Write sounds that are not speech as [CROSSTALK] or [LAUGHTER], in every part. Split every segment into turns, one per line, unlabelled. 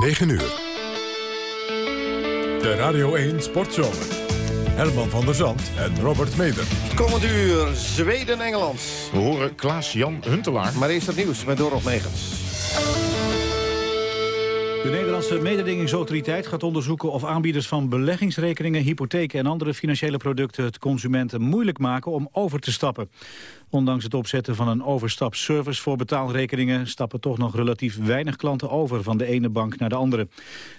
9 uur. De Radio 1 Sportzomer. Herman van der Zand en Robert Meder.
Komend uur Zweden-Engeland.
We horen Klaas-Jan Huntelaar.
Maar eerst het nieuws met Dorot Megens.
De Nederlandse mededingingsautoriteit gaat onderzoeken of aanbieders van beleggingsrekeningen, hypotheken en andere financiële producten het consumenten moeilijk maken om over te stappen. Ondanks het opzetten van een overstapservice voor betaalrekeningen stappen toch nog relatief weinig klanten over van de ene bank naar de andere.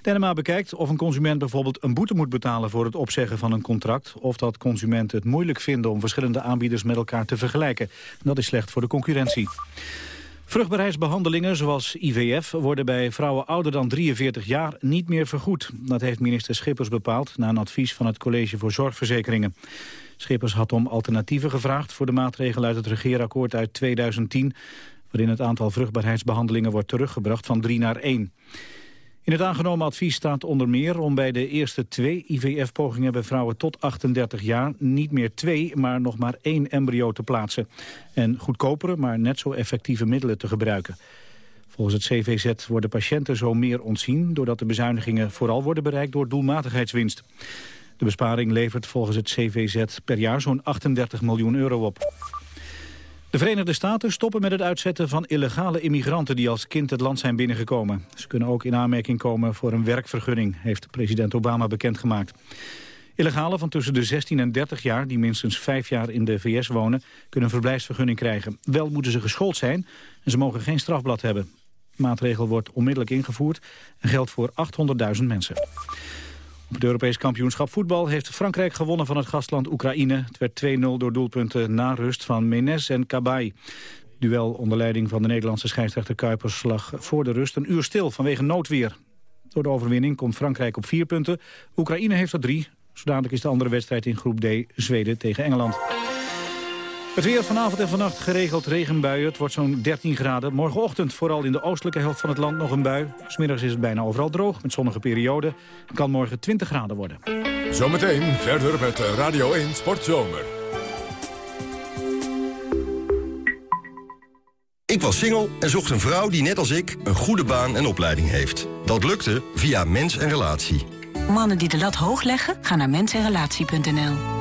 De NMA bekijkt of een consument bijvoorbeeld een boete moet betalen voor het opzeggen van een contract of dat consumenten het moeilijk vinden om verschillende aanbieders met elkaar te vergelijken. Dat is slecht voor de concurrentie. Vruchtbaarheidsbehandelingen zoals IVF worden bij vrouwen ouder dan 43 jaar niet meer vergoed. Dat heeft minister Schippers bepaald na een advies van het College voor Zorgverzekeringen. Schippers had om alternatieven gevraagd voor de maatregel uit het regeerakkoord uit 2010... waarin het aantal vruchtbaarheidsbehandelingen wordt teruggebracht van 3 naar 1. In het aangenomen advies staat onder meer om bij de eerste twee IVF-pogingen bij vrouwen tot 38 jaar niet meer twee, maar nog maar één embryo te plaatsen. En goedkopere, maar net zo effectieve middelen te gebruiken. Volgens het CVZ worden patiënten zo meer ontzien... doordat de bezuinigingen vooral worden bereikt door doelmatigheidswinst. De besparing levert volgens het CVZ per jaar zo'n 38 miljoen euro op. De Verenigde Staten stoppen met het uitzetten van illegale immigranten die als kind het land zijn binnengekomen. Ze kunnen ook in aanmerking komen voor een werkvergunning, heeft president Obama bekendgemaakt. Illegalen van tussen de 16 en 30 jaar die minstens vijf jaar in de VS wonen kunnen een verblijfsvergunning krijgen. Wel moeten ze geschoold zijn en ze mogen geen strafblad hebben. De maatregel wordt onmiddellijk ingevoerd en geldt voor 800.000 mensen. Op het Europees kampioenschap voetbal heeft Frankrijk gewonnen van het gastland Oekraïne. Het werd 2-0 door doelpunten na rust van Menes en Kabay. Duel onder leiding van de Nederlandse scheidsrechter Kuipers lag voor de rust een uur stil vanwege noodweer. Door de overwinning komt Frankrijk op vier punten. Oekraïne heeft er drie. Zodanig is de andere wedstrijd in groep D Zweden tegen Engeland. Het weer vanavond en vannacht geregeld regenbuien. Het wordt zo'n 13 graden. Morgenochtend vooral in de oostelijke helft van het land nog een bui. Smiddags is het bijna overal droog met zonnige perioden. Het kan morgen 20 graden worden.
Zometeen verder met Radio 1 Sportzomer.
Ik was single en zocht een vrouw die net als ik een goede baan en opleiding heeft. Dat lukte via Mens en Relatie.
Mannen die de lat hoog leggen, gaan naar mensenrelatie.nl.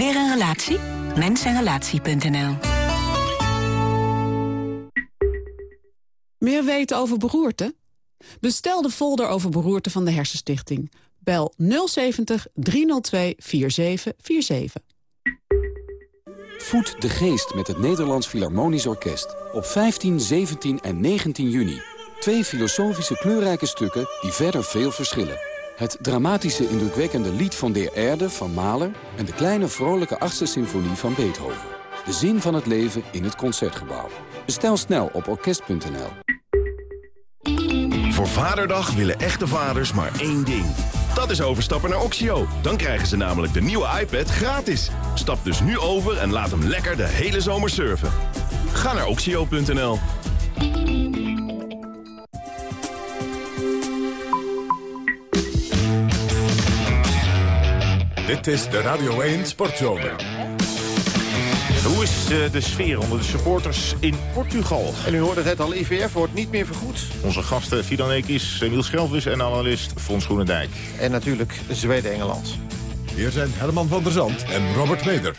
Weer een relatie? Mensenrelatie.nl
Meer weten over beroerte? Bestel de folder over beroerte van de Hersenstichting. Bel 070 302 4747.
Voed de geest met het Nederlands Philharmonisch Orkest. Op 15, 17 en 19 juni. Twee filosofische kleurrijke stukken die verder veel verschillen. Het dramatische indrukwekkende lied van De Erde van Mahler... en de kleine vrolijke achtste symfonie van Beethoven. De zin van het leven in het Concertgebouw. Bestel snel op orkest.nl.
Voor Vaderdag willen echte vaders maar één ding. Dat is overstappen naar Oxio. Dan krijgen ze namelijk de nieuwe iPad gratis. Stap dus nu over en laat hem lekker de hele zomer surfen. Ga naar oxio.nl.
Dit is de Radio 1 Sportzomer.
Hoe is eh, de sfeer onder de supporters in Portugal?
En u hoorde het net al, IVF wordt niet meer vergoed.
Onze gasten Fidan Ekis, Emiel Schelvis en analist Fons Groenendijk.
En natuurlijk Zweden-Engeland.
Hier zijn Herman van der Zand en Robert Meder.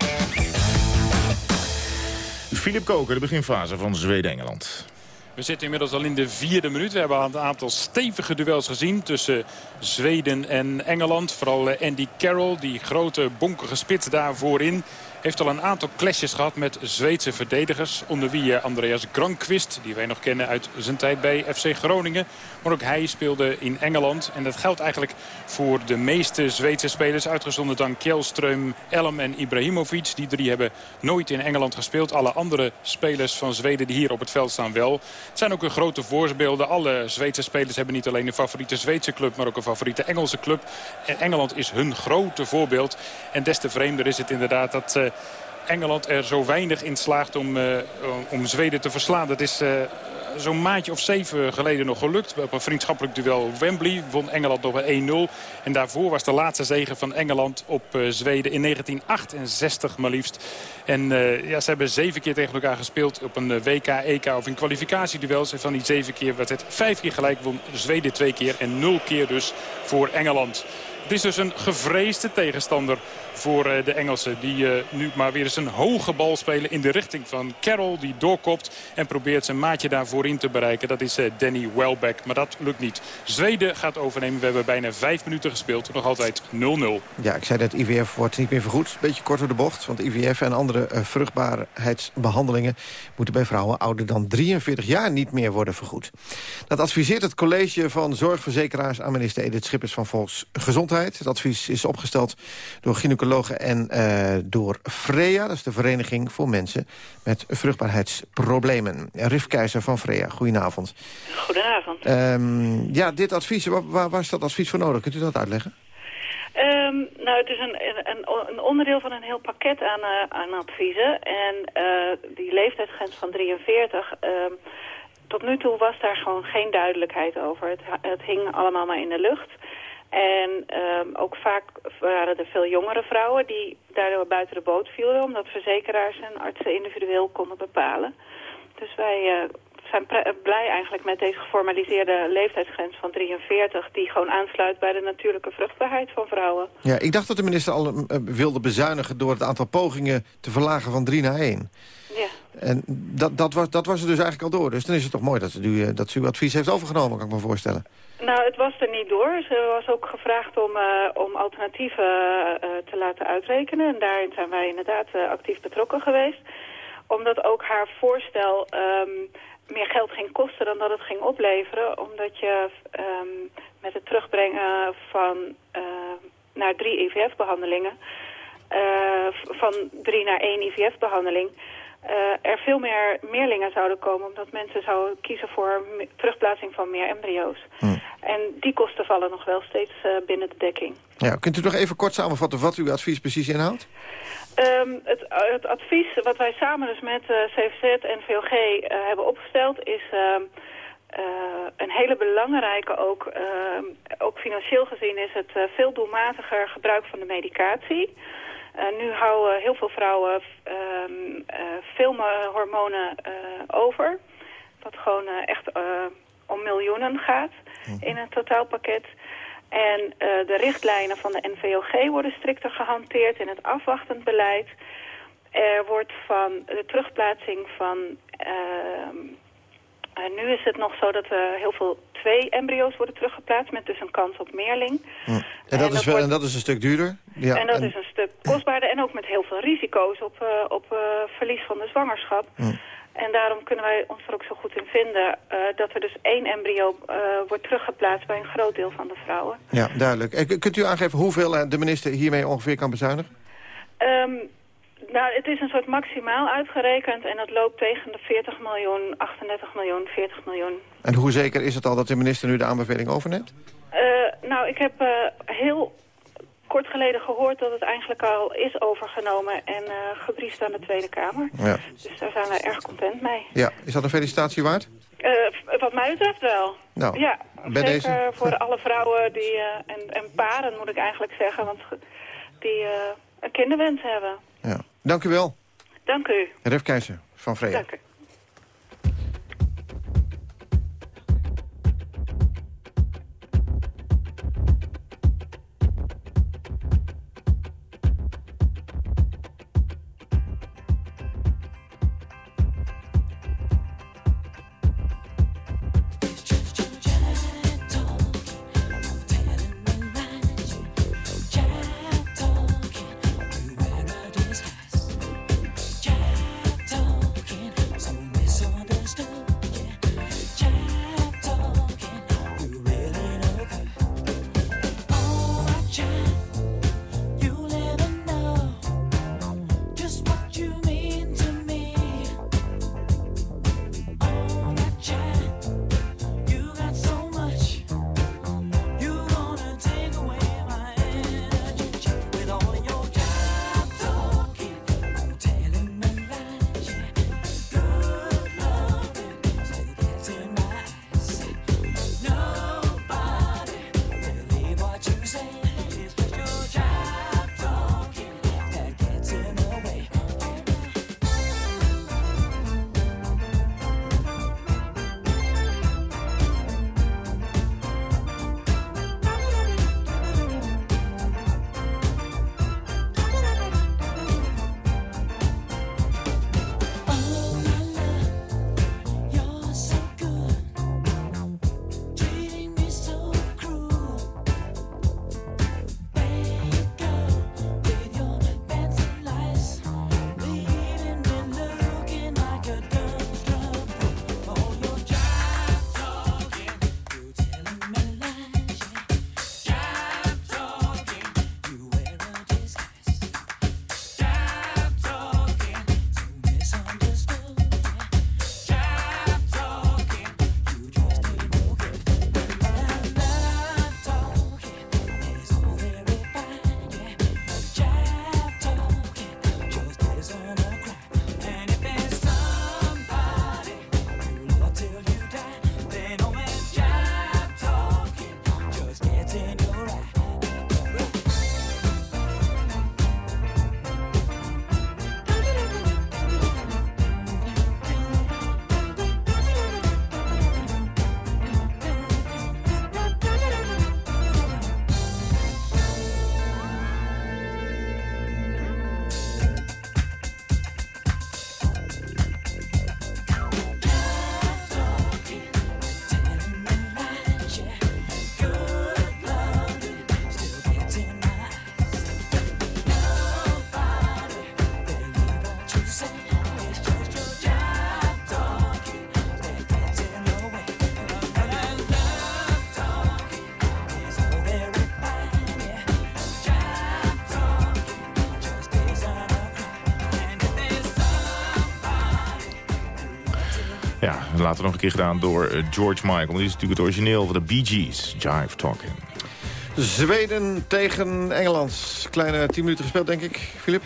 Filip Koker, de beginfase van Zweden-Engeland.
We zitten inmiddels al in de vierde minuut. We hebben een aantal stevige duels gezien tussen Zweden en Engeland. Vooral eh, Andy Carroll, die grote bonkige spits daar voorin. Heeft al een aantal clashes gehad met Zweedse verdedigers. Onder wie Andreas Granqvist, die wij nog kennen uit zijn tijd bij FC Groningen. Maar ook hij speelde in Engeland. En dat geldt eigenlijk voor de meeste Zweedse spelers. Uitgezonderd dan Kjellström, Elm en Ibrahimovic. Die drie hebben nooit in Engeland gespeeld. Alle andere spelers van Zweden die hier op het veld staan wel. Het zijn ook een grote voorbeelden. Alle Zweedse spelers hebben niet alleen een favoriete Zweedse club... maar ook een favoriete Engelse club. En Engeland is hun grote voorbeeld. En des te vreemder is het inderdaad dat... Uh, Engeland er zo weinig in slaagt om, uh, om Zweden te verslaan. Dat is zo'n maandje of zeven geleden nog gelukt. Op een vriendschappelijk duel Wembley won Engeland nog 1-0. En daarvoor was de laatste zege van Engeland op Zweden in 1968 maar liefst. En ja, ze hebben zeven keer tegen elkaar gespeeld op een WK, EK of in kwalificatieduels. En van die zeven keer werd het vijf keer gelijk. Won Zweden twee keer en nul keer dus voor Engeland. Het is dus een gevreesde tegenstander voor de Engelsen. Die uh, nu maar weer eens een hoge bal spelen in de richting van Carroll. Die doorkopt en probeert zijn maatje daarvoor in te bereiken. Dat is uh, Danny Welbeck. Maar dat lukt niet. Zweden gaat overnemen. We hebben bijna vijf minuten gespeeld. Nog altijd 0-0.
Ja, ik zei dat IVF wordt niet meer vergoed. Beetje kort door de bocht. Want IVF en andere vruchtbaarheidsbehandelingen... moeten bij vrouwen ouder dan 43 jaar niet meer worden vergoed. Dat adviseert het college van zorgverzekeraars... aan minister Edith Schippers van Volksgezondheid. Het advies is opgesteld door en uh, door Freya, dat is de Vereniging voor Mensen met Vruchtbaarheidsproblemen. Rif Keizer van Freya, goedenavond.
Goedenavond.
Um, ja, dit advies, waar, waar was dat advies voor nodig? Kunt u dat uitleggen?
Um, nou, het is een, een, een, onderdeel van een heel pakket aan, uh, aan adviezen. En uh, die leeftijdsgrens van 43... Um, tot nu toe was daar gewoon geen duidelijkheid over. Het, het hing allemaal maar in de lucht. En um, ook vaak waren er veel jongere vrouwen die daardoor buiten de boot vielen... omdat verzekeraars en artsen individueel konden bepalen. Dus wij uh, zijn blij eigenlijk met deze geformaliseerde leeftijdsgrens van 43... die gewoon aansluit bij de natuurlijke vruchtbaarheid van vrouwen.
Ja, ik dacht dat de minister al uh, wilde bezuinigen... door het aantal pogingen te verlagen van 3 naar 1.
Ja.
En dat, dat, was, dat was er dus eigenlijk al door. Dus dan is het toch mooi dat u, dat u uw advies heeft overgenomen, kan ik me voorstellen.
Nou, het was er niet door. Ze was ook gevraagd om, uh, om alternatieven uh, te laten uitrekenen. En daarin zijn wij inderdaad actief betrokken geweest. Omdat ook haar voorstel um, meer geld ging kosten dan dat het ging opleveren. Omdat je um, met het terugbrengen van naar drie IVF-behandelingen... van drie naar één IVF-behandeling... Uh, er veel meer meerlingen zouden komen... omdat mensen zouden kiezen voor terugplaatsing van meer embryo's.
Hm.
En die kosten vallen nog wel steeds uh, binnen de dekking.
Ja, kunt u nog even kort samenvatten wat uw advies precies inhoudt?
Um, het, het, advies wat wij samen dus met uh, CVZ en VOG hebben opgesteld... is een hele belangrijke, ook, ehm, ook financieel gezien... is het veel doelmatiger gebruik van de medicatie... Uh, nu houden heel veel vrouwen uh, uh, veel hormonen over. Wat gewoon echt om miljoenen gaat mhm. in het totaalpakket. En de richtlijnen van de NVOG worden strikter gehanteerd in het afwachtend beleid. Er wordt van de terugplaatsing van... Ehm, nu is het nog zo dat er heel veel twee embryo's worden teruggeplaatst... met dus een kans op meerling.
Hm. En, dat, en, is wel, en dat is een stuk duurder?
Ja, en dat is een stuk kostbaarder en ook met heel veel risico's op, uh, op verlies van de zwangerschap.
Hm.
En daarom kunnen wij ons er ook zo goed in vinden dat er dus één embryo wordt teruggeplaatst bij een groot deel van de vrouwen.
Ja, duidelijk. En kunt u aangeven hoeveel de minister hiermee ongeveer kan bezuinigen?
Um, nou, het is een soort maximaal uitgerekend en dat loopt tegen de 40 miljoen, 38 miljoen, 40 miljoen.
En hoe zeker is het al dat de minister nu de aanbeveling overneemt?
Uh, nou, ik heb uh, heel kort geleden gehoord dat het eigenlijk al is overgenomen en uh, gebriefd aan de Tweede Kamer.
Ja.
Dus daar zijn wij erg content mee.
Ja, is dat een felicitatie waard?
wat mij betreft wel.
Nou,
ja, zeker
deze?
voor [LAUGHS] alle vrouwen die, en, en paren moet ik eigenlijk zeggen, want die een kinderwens hebben.
Ja. Dank u wel.
Dank u.
Ref Keizer van Vrede.
Dank u.
later nog een keer gedaan door eh, George Michael. Dit is natuurlijk het origineel van de Bee Gees, Jive Talking.
Zweden tegen Engeland. Kleine 10 minuten gespeeld, denk ik. Filip?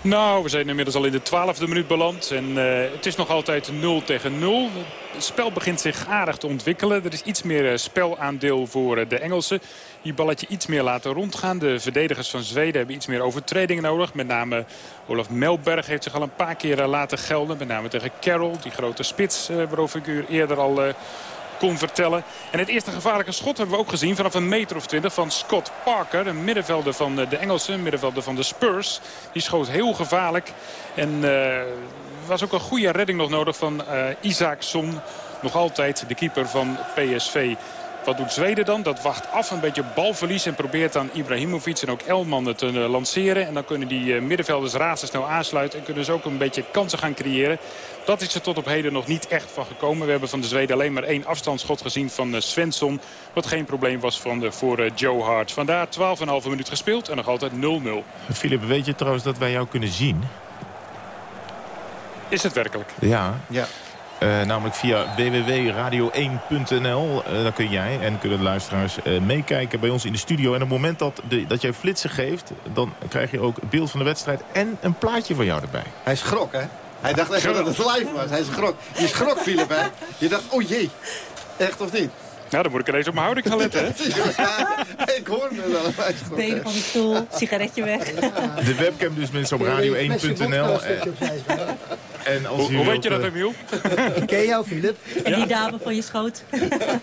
Nou, we zijn inmiddels al in de twaalfde minuut beland. En uh, het is nog altijd 0 tegen 0. Het spel begint zich aardig te ontwikkelen. Er is iets meer uh, spelaandeel voor uh, de Engelsen. Die balletje iets meer laten rondgaan. De verdedigers van Zweden hebben iets meer overtredingen nodig. Met name Olaf Melberg heeft zich al een paar keer laten gelden. Met name tegen Carroll, die grote spits waarover ik u eerder al kon vertellen. En het eerste gevaarlijke schot hebben we ook gezien vanaf een meter of twintig van Scott Parker. Een middenvelder van de Engelsen, middenvelder van de Spurs. Die schoot heel gevaarlijk. En uh, was ook een goede redding nog nodig van uh, Isaacson. Nog altijd de keeper van PSV. Wat doet Zweden dan? Dat wacht af een beetje balverlies en probeert dan Ibrahimovic en ook Elman het te eh, lanceren. En dan kunnen die middenvelders razendsnel aansluiten en kunnen ze ook een beetje kansen gaan creëren. Dat is er tot op heden nog niet echt van gekomen. We hebben van de Zweden alleen maar één afstandsschot gezien van uh, Svensson. Wat geen probleem was van de, voor uh, Joe Hart. Vandaar 12,5 minuut gespeeld en nog altijd 0-0.
Filip, weet je trouwens dat wij jou kunnen zien?
Is het werkelijk?
Ja.
ja.
Uh, namelijk via www.radio1.nl. Uh, dan kun jij en kunnen de luisteraars uh, meekijken bij ons in de studio. En op het moment dat, de, dat jij flitsen geeft... dan krijg je ook beeld van de wedstrijd en een plaatje van jou erbij.
Hij schrok, hè? Hij dacht echt dat het live was. Hij schrok. Je schrok, Philip, hè? Je dacht, oh jee. Echt of niet?
Nou, dan moet ik ineens op mijn houding gaan letten, hè? [LAUGHS]
ik hoor me wel.
Benen van de stoel, sigaretje weg.
De webcam dus mensen op radio1.nl.
En als hoe, hoe weet je dat, Emiel? [LAUGHS]
Ik ken jou, Philip.
En die dame van je schoot.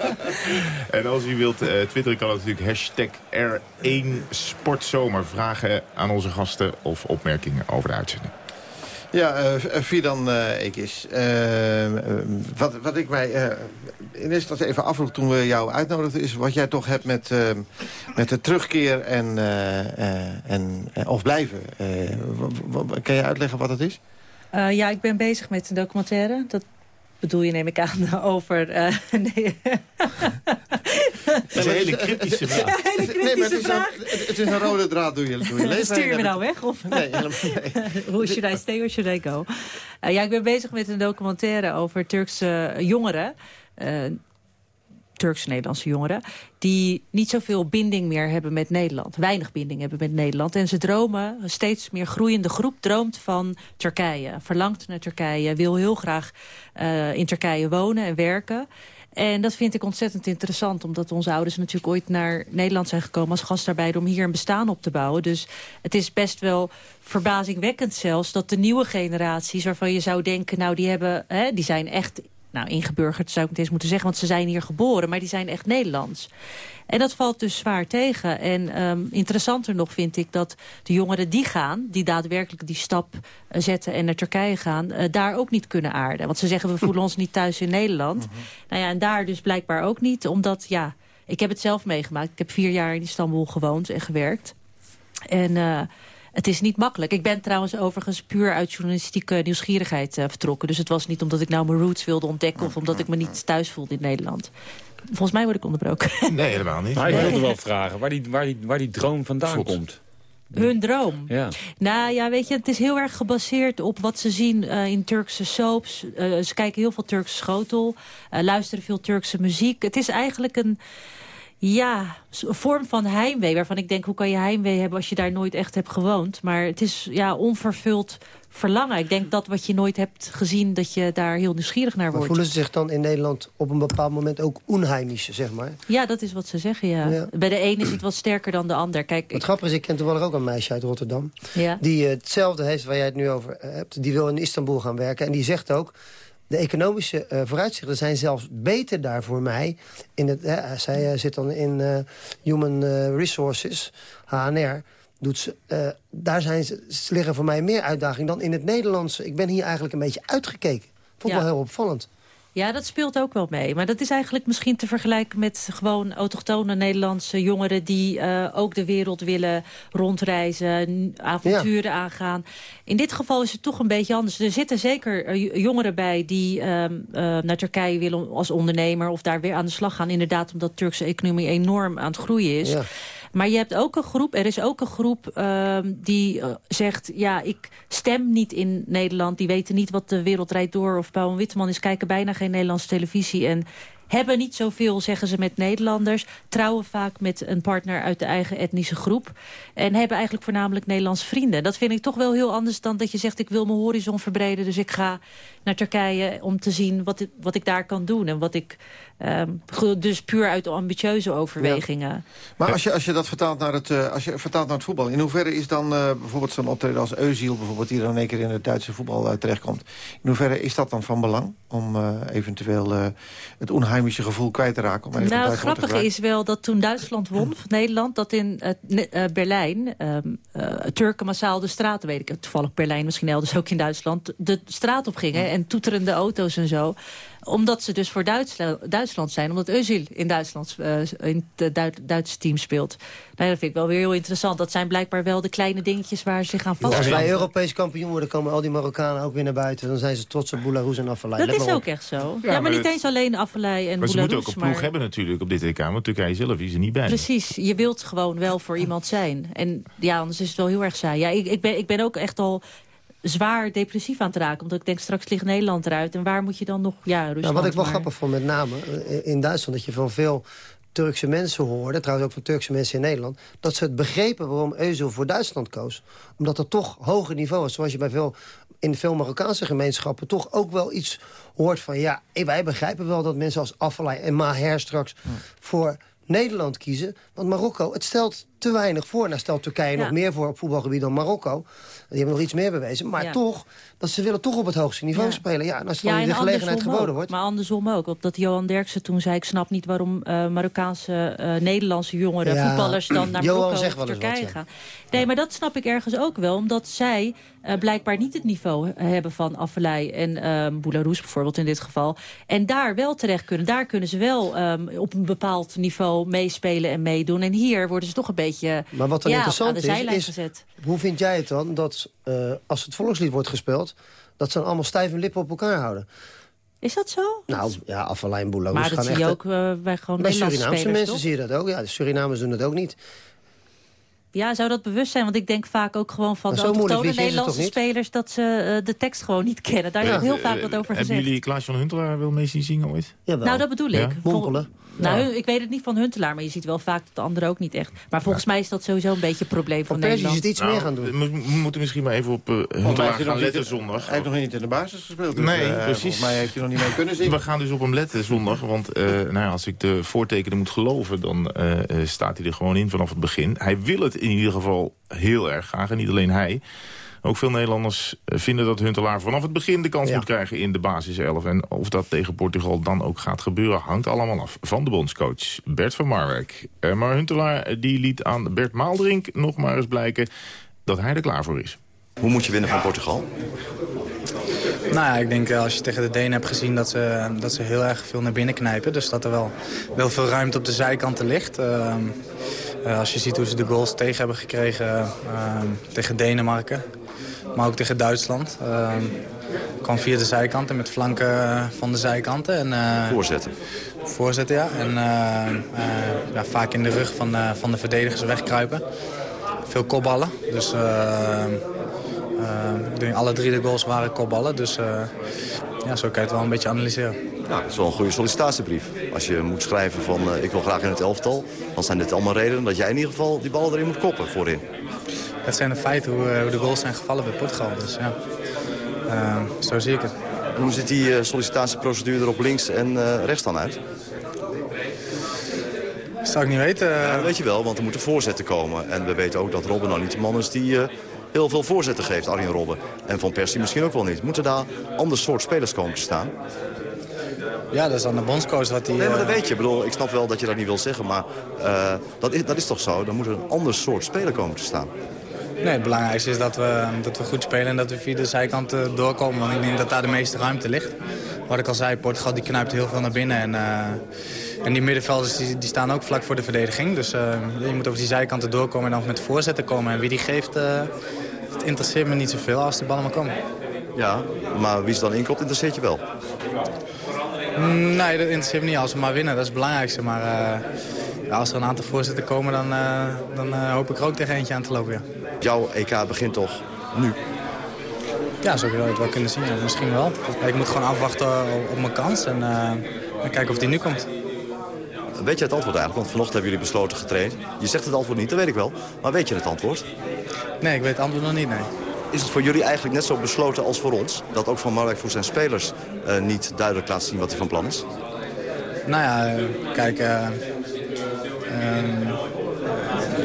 [LAUGHS]
en als u wilt uh, twitteren kan het natuurlijk hashtag R1 Sportzomer. Vragen aan onze gasten of opmerkingen over de uitzending.
Ja, Fidan uh, Ekis. Uh, wat, wat ik mij in eerste instantie even afvroeg toen we jou uitnodigden... is wat jij toch hebt met, met de terugkeer en, en, of blijven. kan je uitleggen wat het is?
ja, ik ben bezig met een documentaire. Dat bedoel je, neem ik aan, [LAUGHS] over... Uh, [LAUGHS] nee.
Dat is een hele cryptische vraag. [LAUGHS]
Hele cryptische
nee, maar het, is
vraag.
een, het is een rode draad door je, door je leven.
Stuur je me nou weg? Of?
Nee, helemaal nee.
Hoe should I stay or should I go? Uh, ja, ik ben bezig met een documentaire over Turkse jongeren... Uh, Turks-Nederlandse jongeren... die niet zoveel binding meer hebben met Nederland. Weinig binding hebben met Nederland. En ze dromen, een steeds meer groeiende groep... droomt van Turkije, verlangt naar Turkije... wil heel graag uh, in Turkije wonen en werken... En dat vind ik ontzettend interessant. Omdat onze ouders natuurlijk ooit naar Nederland zijn gekomen als gastarbeider... om hier een bestaan op te bouwen. Dus het is best wel verbazingwekkend zelfs... dat de nieuwe generaties waarvan je zou denken... nou, die, hebben, hè, die zijn echt nou, ingeburgerd zou ik het eens moeten zeggen, want ze zijn hier geboren, maar die zijn echt Nederlands. En dat valt dus zwaar tegen. En um, interessanter nog vind ik dat de jongeren die gaan... die daadwerkelijk die stap uh, zetten en naar Turkije gaan... Uh, daar ook niet kunnen aarden. Want ze zeggen, we voelen ons niet thuis in Nederland. -hmm. Nou ja, en daar dus blijkbaar ook niet. Omdat, ja, ik heb het zelf meegemaakt. Ik heb vier jaar in Istanbul gewoond en gewerkt. En... Het is niet makkelijk. Ik ben trouwens overigens puur uit journalistieke nieuwsgierigheid uh, vertrokken. Dus het was niet omdat ik nou mijn roots wilde ontdekken... of omdat ik me niet thuis voelde in Nederland. Volgens mij word ik onderbroken. [LAUGHS]
Nee, helemaal niet.
Maar ik wilde wel vragen waar die, waar die, waar die droom vandaan komt.
Hun droom?
Ja.
Nou ja, weet je, het is heel erg gebaseerd op wat ze zien uh, in Turkse soaps. Uh, ze kijken heel veel Turkse schotel, uh, luisteren veel Turkse muziek. Het is eigenlijk een... Ja, een vorm van heimwee. Waarvan ik denk, hoe kan je heimwee hebben als je daar nooit echt hebt gewoond? Maar het is ja, onvervuld verlangen. Ik denk dat wat je nooit hebt gezien, dat je daar heel nieuwsgierig naar wordt.
Maar voelen ze zich dan in Nederland op een bepaald moment ook onheimisch, zeg maar?
Ja, dat is wat ze zeggen, ja. ja. Bij de een is het wat sterker dan de ander. Kijk,
wat grappig is, ik ken toevallig ook een meisje uit Rotterdam...
Ja.
die uh, hetzelfde heeft waar jij het nu over hebt. Die wil in Istanbul gaan werken en die zegt ook de economische uh, vooruitzichten zijn zelfs beter daar voor mij. In het, zij uh, zit dan in Human Resources, HNR. Doet ze, daar zijn ze, ze liggen voor mij meer uitdaging dan in het Nederlandse. Ik ben hier eigenlijk een beetje uitgekeken. Vond ik ja. wel heel opvallend.
Ja, dat speelt ook wel mee. Maar dat is eigenlijk misschien te vergelijken met gewoon autochtone Nederlandse jongeren... die uh, ook de wereld willen rondreizen, avonturen ja. aangaan. In dit geval is het toch een beetje anders. Er zitten zeker uh, jongeren bij die uh, naar Turkije willen als ondernemer... of daar weer aan de slag gaan. Inderdaad, omdat de Turkse economie enorm aan het groeien is. Ja. Maar je hebt ook een groep, er is ook een groep ehm, die eh, zegt... ja, ik stem niet in Nederland. Die weten niet wat de wereld rijdt door. Of Paul Witteman is kijken bijna geen Nederlandse televisie. En hebben niet zoveel, zeggen ze, met Nederlanders. Trouwen vaak met een partner uit de eigen etnische groep. En hebben eigenlijk voornamelijk Nederlandse vrienden. Dat vind ik toch wel heel anders dan dat je zegt... ik wil mijn horizon verbreden, dus ik ga naar Turkije... om te zien wat, wat ik daar kan doen. En wat ik Ehm, dus puur uit ambitieuze overwegingen.
Maar als je, als je dat vertaalt naar, het, uh, als je vertaalt naar het voetbal... in hoeverre is dan uh, bijvoorbeeld zo'n optreden als Eusiel... bijvoorbeeld die dan één keer in het Duitse voetbal uh, terechtkomt... in hoeverre is dat dan van belang om eventueel het onheimische gevoel kwijt te raken? Om even
nou, het grappige is wel dat toen Duitsland won van Nederland... dat in Berlijn um, Turken massaal de straten, weet ik toevallig Berlijn misschien elders ook in Duitsland... de straat op gingen en toeterende auto's en zo omdat ze dus voor Duitsland, Duitsland zijn. Omdat Özil in, Duitsland, uh, in het Duitse team speelt. Nou, dat vind ik wel weer heel interessant. Dat zijn blijkbaar wel de kleine dingetjes waar ze zich aan vast.
Als wij Europees kampioen worden, komen al die Marokkanen ook weer naar buiten. Dan zijn ze trots op Boularoes en Afellay.
Dat is ook echt zo. Ja, maar, niet eens alleen Afellay en
Maar
ze
moeten ook een ploeg hebben natuurlijk op dit EK. Want Turkije zelf is er niet bij.
Precies. Je wilt gewoon wel voor iemand zijn. En ja, anders is het wel heel erg saai. Ja, ik, ik, ben, ik ben ook echt al zwaar depressief aan te raken. Omdat ik denk, straks ligt Nederland eruit. En waar moet je dan nog... Ja, Rusland,
nou, wat ik wel
maar...
grappig vond met name eh, in Duitsland... dat je van veel Turkse mensen hoorde, trouwens ook van Turkse mensen in Nederland... dat ze het begrepen waarom Euzel voor Duitsland koos. Omdat het toch hoger niveau is. Zoals je bij veel, in veel Marokkaanse gemeenschappen toch ook wel iets hoort van... ja, wij begrijpen wel dat mensen als Afellay en Maher straks... voor Nederland kiezen. Want Marokko, het stelt te weinig voor. Nou stelt Turkije nog meer voor op voetbalgebied dan Marokko. Die hebben nog iets meer bewezen. Maar toch, dat ze willen toch op het hoogste niveau spelen. Ja, en als dan de gelegenheid geboden wordt.
Maar andersom ook. Omdat Johan Derksen toen zei... ik snap niet waarom uh, Marokkaanse, uh, Nederlandse jongeren... voetballers dan naar [CLEARS THROAT] Marokko of Turkije gaan. Nee, maar dat snap ik ergens ook wel. Omdat zij uh, blijkbaar niet het niveau hebben van Affelay en um, Boularus bijvoorbeeld in dit geval. En daar wel terecht kunnen. Daar kunnen ze wel um, op een bepaald niveau meespelen en meedoen. En hier worden ze toch een beetje
maar wat dan
ja,
interessant
is,
is
gezet.
hoe vind jij het dan dat uh, als het volkslied wordt gespeeld... dat ze dan allemaal stijf en lippen op elkaar houden?
Is dat zo?
Nou, ja, Affelijn Boulou.
Maar dat zie je ook uh, bij gewoon
Bij
Surinaamse
spelers, mensen
toch?
zie je dat ook. Ja, de Surinamers doen het ook niet.
Ja, zou dat bewust zijn? Want ik denk vaak ook gewoon van de autochtone Nederlandse spelers... dat ze uh, de tekst gewoon niet kennen. Daar ja. is heel vaak wat over gezegd.
Hebben jullie Klaas van Huntelaar wel mee zien zingen ooit?
Jawel.
Nou, dat bedoel ik.
Mompelen.
Nou, ik weet het niet van Huntelaar, maar je ziet wel vaak dat de anderen ook niet echt. Maar volgens mij is dat sowieso een beetje een probleem van Nederland.
Persie iets
nou,
meer gaan doen.
We, moeten misschien maar even op uh, Huntelaar gaan letten zondag.
Hij heeft nog niet in de basis gespeeld. Dus,
nee,
uh,
precies.
Volgens mij heeft hij nog niet mee kunnen zien.
We gaan dus op hem letten zondag. Want uh, nou ja, als ik de voortekenen moet geloven, dan staat hij er gewoon in vanaf het begin. Hij wil het in ieder geval heel erg graag. En niet alleen hij. Ook veel Nederlanders vinden dat Huntelaar vanaf het begin de kans
Ja.
moet krijgen in de basis 11. En of dat tegen Portugal dan ook gaat gebeuren, hangt allemaal af van de bondscoach Bert van Marwijk. Eh, maar Huntelaar eh, die liet aan Bert Maaldrink nog maar eens blijken dat hij er klaar voor is.
Hoe moet je winnen van Portugal?
Nou ja, ik denk eh, als je tegen de Denen hebt gezien dat ze, dat ze heel erg veel naar binnen knijpen. Dus dat er wel, wel veel ruimte op de zijkanten ligt. Uh, uh, als je ziet hoe ze de goals tegen hebben gekregen uh, tegen Denemarken. Maar ook tegen Duitsland. Uh, kwam via de zijkanten met flanken van de zijkanten. En, uh,
Voorzetten.
Voorzetten, ja. En ja, vaak in de rug van, van de verdedigers wegkruipen. Veel kopballen. Dus ik denk alle drie de goals waren kopballen. Dus ja, zo kan je het wel een beetje analyseren.
Ja, dat is wel een goede sollicitatiebrief. Als je moet schrijven van ik wil graag in het elftal... dan zijn dit allemaal redenen dat jij in ieder geval die ballen erin moet koppen voorin.
Het zijn de feiten hoe, hoe de goals zijn gevallen bij Portugal. Dus ja, zo zie ik het.
En hoe ziet die sollicitatieprocedure er op links en rechts dan uit?
Dat zou ik niet weten.
Ja, dat weet je wel, want er moeten voorzetten komen. En we weten ook dat Robben nou niet de man is die heel veel voorzetten geeft, Arjen Robben. En Van Persie misschien ook wel niet. Moeten daar ander soort spelers komen te staan?
Ja, dat is dan de bondscoach wat die...
Nee, maar dat weet je. Ik, bedoel, ik snap wel dat je dat niet wil zeggen, maar uh, dat, is, dat is toch zo? Dan moet er een ander soort speler komen te staan.
Nee, het belangrijkste is dat we, dat we goed spelen en dat we via de zijkant uh, doorkomen. Want ik denk dat daar de meeste ruimte ligt. Wat ik al zei, Portugal die knijpt heel veel naar binnen. En, uh, en die middenvelders die, die staan ook vlak voor de verdediging. Dus je moet over die zijkanten doorkomen en dan met voorzetten komen. En wie die geeft, het interesseert me niet zoveel als de ballen maar komen.
Ja, maar wie ze dan inkomt, interesseert je wel?
Mm, nee, dat interesseert me niet. Als we maar winnen, dat is het belangrijkste. Maar ja, als er een aantal voorzetten komen, dan, uh, dan uh, hoop ik er ook tegen eentje aan te lopen. Ja.
Jouw EK begint toch nu?
Ja, zo zou je het wel kunnen zien. Ja, misschien wel. Ik moet gewoon afwachten op, op mijn kans en, uh, en kijken of die nu komt.
Weet je het antwoord eigenlijk? Want vanochtend hebben jullie besloten getraind. Je zegt het antwoord niet, dat weet ik wel. Maar weet je het antwoord?
Nee, ik weet het antwoord nog niet, nee.
Is het voor jullie eigenlijk net zo besloten als voor ons? Dat ook Van Marwijk voor zijn spelers niet duidelijk laat zien wat hij van plan is?
Nou ja, kijk... Uh,
um,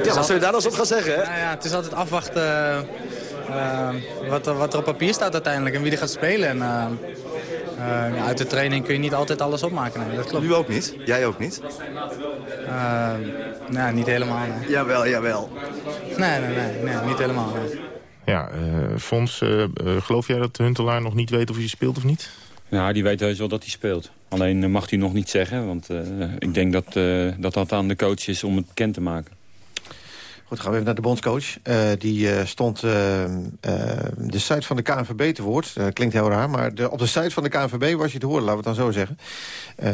ja, wat zou je daar dan eens op gaan zeggen, hè?
Nou ja, het is altijd afwachten uh, wat, er, wat er op papier staat uiteindelijk en wie er gaat spelen. En, uh, ja, uit de training kun je niet altijd alles opmaken. Nee, dat klopt.
Nu ook niet? Jij ook niet?
Uh, nee, niet helemaal. Nee.
Jawel, jawel.
Nee, nee, nee, nee niet helemaal. Nee.
Ja, uh, Fons, geloof jij dat Huntelaar nog niet weet of hij speelt of niet?
Ja, die weet heus wel dat hij speelt. Alleen mag hij nog niet zeggen, want ik denk dat, dat dat aan de coach is om het bekend te maken.
Goed, gaan we even naar de bondscoach. Die stond de site van de KNVB te woord. klinkt heel raar, maar de, op de site van de KNVB was je te horen, laten we het dan zo zeggen.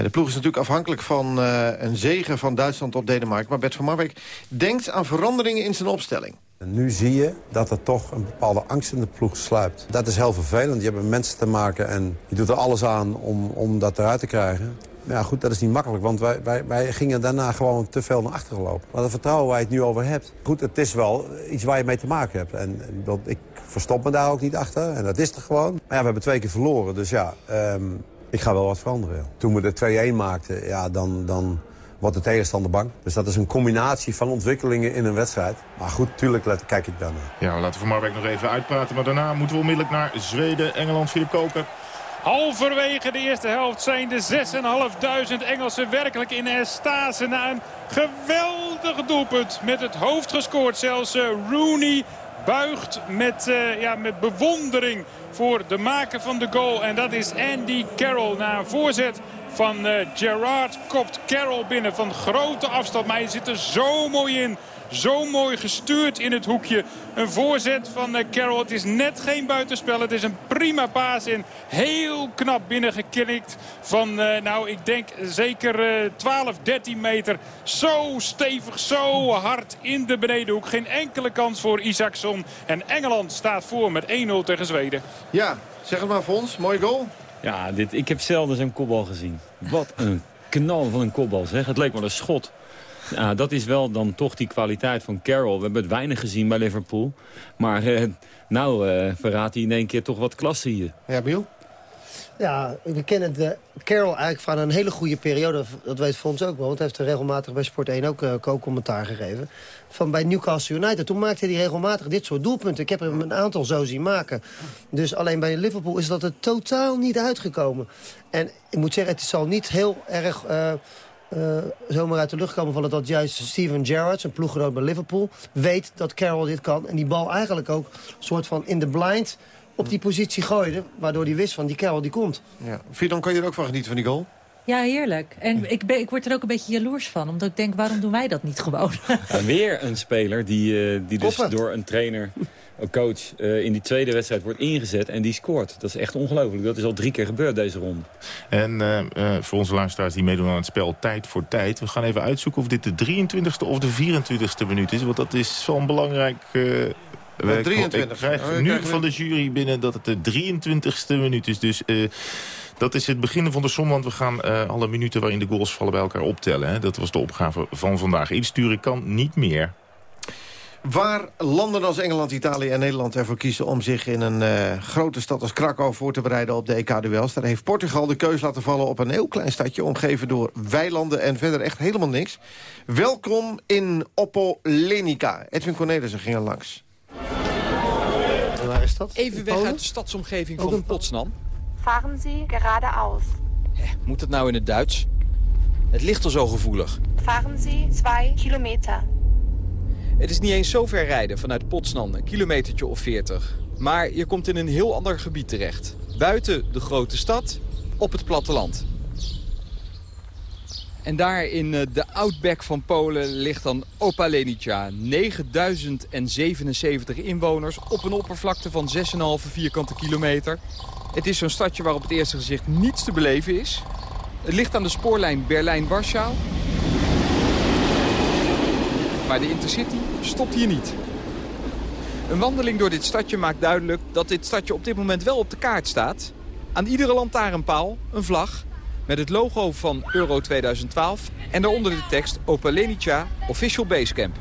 de ploeg is natuurlijk afhankelijk van een zegen van Duitsland op Denemarken. Maar Bert van Marwijk denkt aan veranderingen in zijn opstelling.
En nu zie je dat er toch een bepaalde angst in de ploeg sluipt. Dat is heel vervelend. Je hebt met mensen te maken en je doet er alles aan om, om dat eruit te krijgen. Ja, goed, dat is niet makkelijk, want wij, wij, wij gingen daarna gewoon te veel naar achter gelopen. Maar dat vertrouwen waar je het nu over hebt. Goed, het is wel iets waar je mee te maken hebt. En, dat, ik verstop me daar ook niet achter. En dat is er gewoon. Maar ja, we hebben twee keer verloren, dus ja, um, ik ga wel wat veranderen. Toen we de 2-1 maakten, ja, dan, dan wordt de tegenstander bang. Dus dat is een combinatie van ontwikkelingen in een wedstrijd. Maar goed, tuurlijk kijk ik dan naar.
Ja, we laten Van Marwijk nog even uitpraten. Maar daarna moeten we onmiddellijk naar Zweden, Engeland, Filip Koker.
Halverwege de eerste helft zijn de 6.500 Engelsen werkelijk in estase. Na een geweldig doelpunt met het hoofd gescoord. Zelfs uh, Rooney buigt met, uh, ja, met bewondering voor de maker van de goal. En dat is Andy Carroll na een voorzet van uh, Gerard. Kopt Carroll binnen van grote afstand. Maar hij zit er zo mooi in. Zo mooi gestuurd in het hoekje. Een voorzet van uh, Carroll. Het is net geen buitenspel. Het is een prima paas in. Heel knap binnengeknikt van, uh, nou ik denk zeker uh, 12, 13 meter. Zo stevig, zo hard in de benedenhoek. Geen enkele kans voor Isaacson. En Engeland staat voor met 1-0 tegen Zweden.
Ja, zeg het maar Fons. Mooi goal.
Ja, dit, ik heb zelden zo'n kopbal gezien. Wat een knal van een kopbal zeg. Het leek wel een schot. Ja, dat is wel dan toch die kwaliteit van Carroll. We hebben het weinig gezien bij Liverpool. Maar eh, nou uh, verraadt hij in één keer toch wat klasse hier.
Ja, Biel?
Ja, we kennen de Carroll eigenlijk van een hele goede periode. Dat weet Fons ook wel, want hij heeft er regelmatig bij Sport 1 ook uh, co-commentaar gegeven. Van bij Newcastle United. Toen maakte hij regelmatig dit soort doelpunten. Ik heb hem een aantal zo zien maken. Dus alleen bij Liverpool is dat er totaal niet uitgekomen. En ik moet zeggen, het zal niet heel erg... Uh, uh, zomaar uit de lucht komen vallen dat juist Steven Gerrard, zijn ploeggenoot bij Liverpool, weet dat Carroll dit kan. En die bal eigenlijk ook een soort van in de blind op die positie gooide. Waardoor hij wist van die Carroll die komt.
Ja. Fidan, kan je er ook van genieten van die goal?
Ja, heerlijk. En ik, ben, ik word er ook een beetje jaloers van. Omdat ik denk, waarom doen wij dat niet gewoon? [LAUGHS]
En weer een speler die, uh, die dus door een trainer, een coach... Uh, in die tweede wedstrijd wordt ingezet en die scoort. Dat is echt ongelooflijk. Dat is al drie keer gebeurd deze ronde.
En uh, voor onze luisteraars die meedoen aan het spel tijd voor tijd... we gaan even uitzoeken of dit de 23e of de 24e minuut is. Want dat is zo'n belangrijk... Uh,
de 23.
Ik krijg oh, nu van de jury binnen dat het de 23e minuut is. Dus uh, dat is het begin van de som, want we gaan uh, alle minuten waarin de goals vallen bij elkaar optellen. Hè. Dat was de opgave van vandaag. Insturen kan niet meer.
Waar landen als Engeland, Italië en Nederland ervoor kiezen... om zich in een uh, grote stad als Krakau voor te bereiden op de EK-duels... daar heeft Portugal de keus laten vallen op een heel klein stadje... omgeven door weilanden en verder echt helemaal niks. Welkom in Oppo-Lenica. Edwin Cornelissen ging er langs.
Waar is dat?
Even weg uit de stadsomgeving van Potsdam.
Varen Sie geradeaus.
Moet het nou in het Duits? Het ligt er zo gevoelig.
Varen Sie 2 kilometer.
Het is niet eens zo ver rijden vanuit Potsdam, een kilometertje of 40. Maar je komt in een heel ander gebied terecht. Buiten de grote stad, op het platteland. En daar in eh, de outback van Polen ligt dan Opalenica. 9077 inwoners op een oppervlakte van 6,5 vierkante kilometer. Het is zo'n stadje waar op het eerste gezicht niets te beleven is. Het ligt aan de spoorlijn Berlijn-Warschau. Maar de Intercity stopt hier niet. Een wandeling door dit stadje maakt duidelijk dat dit stadje op dit moment wel op de kaart staat. Aan iedere lantaarnpaal een vlag met het logo van Euro 2012 en daaronder de tekst Opalenica Official Basecamp.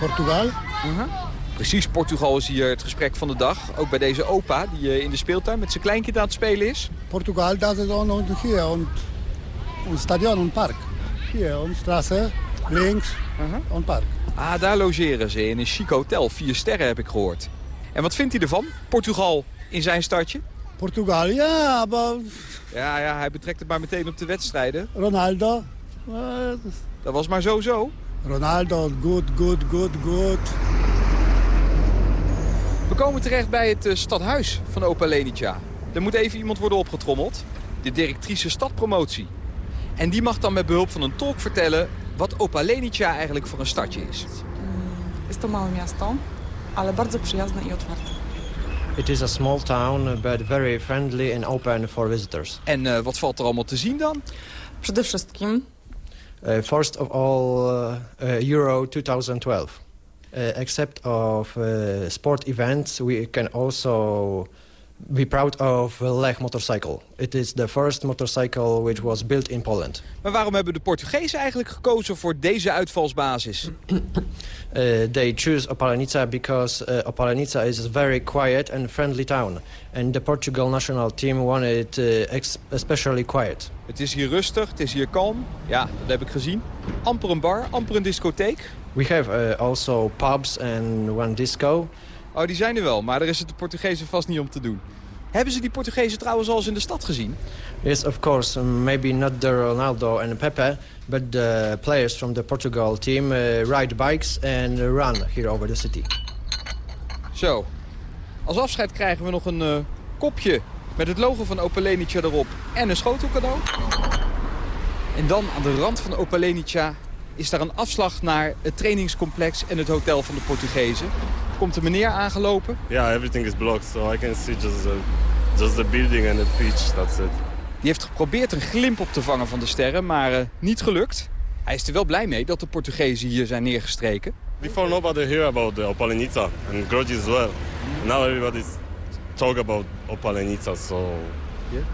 Portugal.
Precies, Portugal is hier het gesprek van de dag. Ook bij deze opa die eh, in de speeltuin met zijn kleinkind aan het spelen is.
Portugal, dat is ook hier. Een, een stadion, een park. Hier, een straat, links, een park.
Ah, daar logeren ze in een chic hotel. Vier sterren heb ik gehoord. En wat vindt hij ervan? Portugal in zijn stadje?
Portugal, ja, maar
Ja, ja, hij betrekt het maar meteen op de wedstrijden.
Ronaldo. eh,
Dat was maar zo zo.
Ronaldo, good, good, good, good.
We komen terecht bij het eh, stadhuis van Opa Lenica. Er moet even iemand worden opgetrommeld. De directrice stadpromotie. En die mag dan met behulp van een tolk vertellen... wat Opa Lenica eigenlijk voor een stadje is.
Jest to małe miasto, ale bardzo przyjazne i otwarte.
It is a small town, but very friendly and open for visitors.
En eh, wat valt er allemaal te zien dan?
Przede wszystkim
Uh, first of all, uh, uh, Euro 2012. Uh, except of uh, sport events, we can also be proud of Lech motorcycle. It is the first motorcycle which was built in Poland.
Maar waarom hebben de Portugezen eigenlijk gekozen voor deze uitvalsbasis?
Uh, [CLEARS THROAT] they choose Opalenica because uh, Opalenica is a very quiet and friendly town. And the Portugal national team wanted uh, ex- especially quiet.
Het is hier rustig, het is hier kalm. Ja, dat heb ik gezien. Amper een bar, amper een discotheek.
We have uh, also pubs and one disco.
Oh, die zijn er wel, maar daar is het de Portugezen vast niet om te doen. Hebben ze die Portugezen trouwens al eens in de stad gezien?
Yes, of course, um, maybe not the Ronaldo and Pepe, but the players from the Portugal team uh, ride bikes and run here over the city.
Zo. Als afscheid krijgen we nog een eh, kopje met het logo van Opalenica erop en een schotelcadeau. En dan aan de rand van Opalenica is daar een afslag naar het trainingscomplex en het hotel van de Portugezen. Komt een meneer aangelopen.
Yeah, everything is blocked, so I can see just the, just the building and the pitch. That's it.
Die heeft geprobeerd een glimp op te vangen van de sterren, maar eh, niet gelukt. Hij is er wel blij mee dat de Portugezen hier zijn neergestreken.
Before nobody hear about the Opalenita and Grodzic as well. Now everybody's talk about Opalenita, so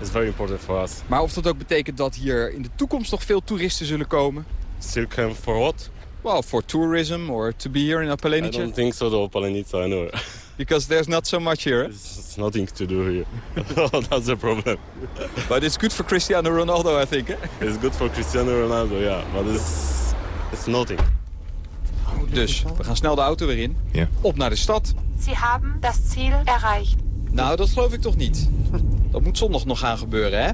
it's very important for us.
Maar of dat ook betekent dat hier in de toekomst nog veel toeristen zullen komen?
Still come for what?
Well, for tourism or to be here in
I
Opalenica?
don't think so, the Opalenita, I know. [LAUGHS]
Because there's not so much here.
It's nothing to do here. [LAUGHS] That's the problem. [LAUGHS]
But it's good for Cristiano Ronaldo, I think. eh?
It's good for Cristiano Ronaldo, yeah, but it's, it's nothing.
Dus, we gaan snel de auto weer in. Op naar de stad.
Sie haben das Ziel erreicht.
Nou, dat geloof ik toch niet. Dat moet zondag nog gaan gebeuren, hè?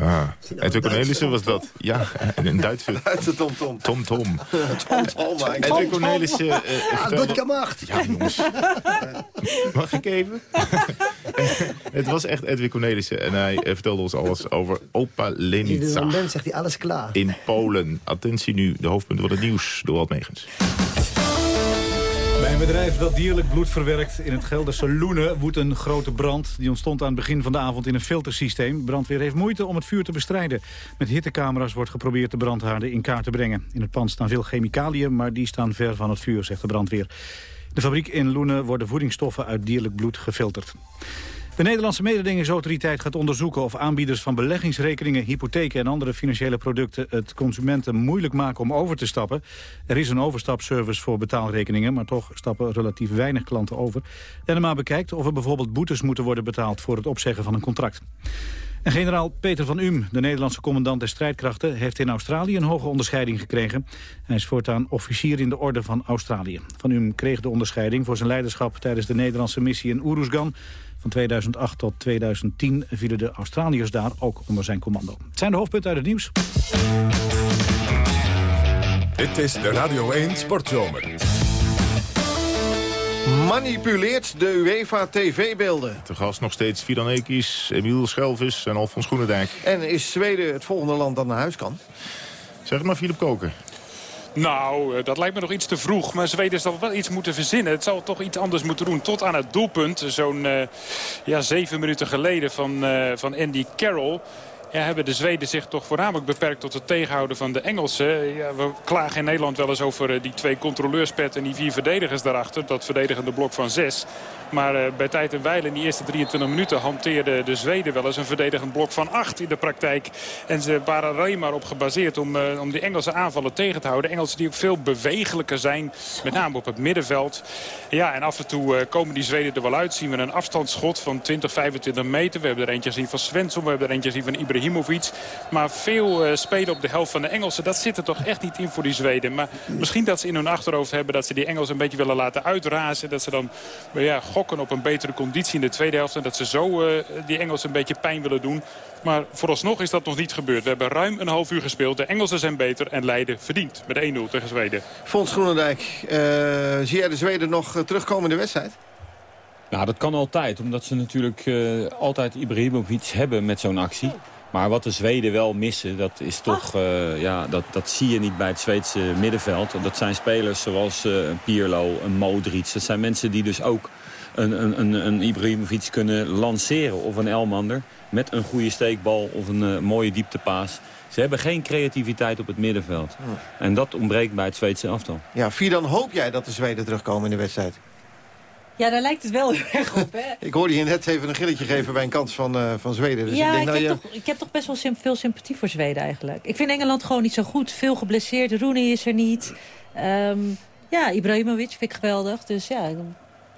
Ah, Edwin Cornelissen was dat. Ja, een Duitse.
Duitse [LAUGHS] Tom Tom.
Tom Tom.
Tom Tom.
Edwin Cornelissen... eh,
Ja,
vertelde-
goed gemaakt.
Ja, jongens. [LAUGHS] Mag ik even? [LAUGHS] het was echt Edwin Cornelissen. En hij eh, vertelde ons alles over Opa Lenica
moment zegt hij alles klaar.
in Polen. Attentie nu, de hoofdpunten van het nieuws door Walt Megens.
Een bedrijf dat dierlijk bloed verwerkt in het Gelderse Loenen woedt een grote brand. Die ontstond aan het begin van de avond in een filtersysteem. Brandweer heeft moeite om het vuur te bestrijden. Met hittecamera's wordt geprobeerd de brandhaarden in kaart te brengen. In het pand staan veel chemicaliën, maar die staan ver van het vuur, zegt de brandweer. De fabriek in Loenen worden voedingsstoffen uit dierlijk bloed gefilterd. De Nederlandse mededingingsautoriteit gaat onderzoeken of aanbieders van beleggingsrekeningen, hypotheken en andere financiële producten het consumenten moeilijk maken om over te stappen. Er is een overstapservice voor betaalrekeningen, maar toch stappen relatief weinig klanten over. NMA bekijkt of er bijvoorbeeld boetes moeten worden betaald voor het opzeggen van een contract. En generaal Peter van Um, de Nederlandse commandant der strijdkrachten... heeft in Australië een hoge onderscheiding gekregen. Hij is voortaan officier in de orde van Australië. Van Um kreeg de onderscheiding voor zijn leiderschap... tijdens de Nederlandse missie in Oeroesgan. Van 2008 tot 2010 vielen de Australiërs daar ook onder zijn commando. Het zijn de hoofdpunten uit het nieuws.
Dit is de Radio 1 Sportzomer.
Manipuleert de UEFA TV-beelden.
Te gast nog steeds Fidan Ekis, Emiel Schelvis en Alfons Groenendijk.
En is Zweden het volgende land dat naar huis kan?
Zeg het maar, Philip Koken.
Nou, eh, dat lijkt me nog iets te vroeg. Maar Zweden zal wel iets moeten verzinnen. Het zal toch iets anders moeten doen. Tot aan het doelpunt. Zo'n eh, ja, zeven minuten geleden van, eh, van Andy Carroll. ja, hebben de Zweden zich toch voornamelijk beperkt tot het tegenhouden van de Engelsen. Ja, we klagen in Nederland wel eens over die twee controleurspet en die vier verdedigers daarachter. Dat verdedigende blok van zes. Maar uh, bij tijd en wijle in die eerste 23 minuten hanteerden de Zweden wel eens een verdedigend blok van 8 in de praktijk. En ze waren er alleen maar op gebaseerd om, uh, om die Engelse aanvallen tegen te houden. Engelsen die ook veel bewegelijker zijn, met name op het middenveld. Ja, en af en toe uh, komen die Zweden er wel uit. Zien we een afstandsschot van 20, 25 meter. We hebben er eentje gezien van Svensson, we hebben er eentje gezien van Ibrahimovic. Maar veel spelen op de helft van de Engelsen, dat zit er toch echt niet in voor die Zweden. Maar misschien dat ze in hun achterhoofd hebben dat ze die Engelsen een beetje willen laten uitrazen. Dat ze dan ja, gokken op een betere conditie in de tweede helft. En dat ze zo uh, die Engelsen een beetje pijn willen doen. Maar vooralsnog is dat nog niet gebeurd. We hebben ruim een half uur gespeeld. De Engelsen zijn beter en Leiden verdient met 1-0 tegen Zweden.
Fons Groenendijk, uh, zie jij de Zweden nog uh, terugkomen in de wedstrijd?
Nou, dat kan altijd. Omdat ze natuurlijk uh, altijd Ibrahimovic hebben met zo'n actie. Maar wat de Zweden wel missen, dat is toch, uh, ja, dat, dat zie je niet bij het Zweedse middenveld. Dat zijn spelers zoals uh, een Pirlo, een Modric. Dat zijn mensen die dus ook een, een, een, een Ibrahimovic kunnen lanceren of een Elmander. Met een goede steekbal of een uh, mooie dieptepaas. Ze hebben geen creativiteit op het middenveld. Ja. En dat ontbreekt bij het Zweedse aftal.
Ja, Fidan, hoop jij dat de Zweden terugkomen in de wedstrijd?
Ja, daar lijkt het wel [LAUGHS] heel erg op, hè? [LAUGHS]
ik hoorde je net even een gilletje geven bij een kans van, uh, van Zweden. Dus
ja,
ik, denk,
ik,
nou,
heb
je...
toch, ik heb toch best wel sim veel sympathie voor Zweden eigenlijk. Ik vind Engeland gewoon niet zo goed. Veel geblesseerd. Rooney is er niet. Um, ja, Ibrahimovic vind ik geweldig. Dus ja,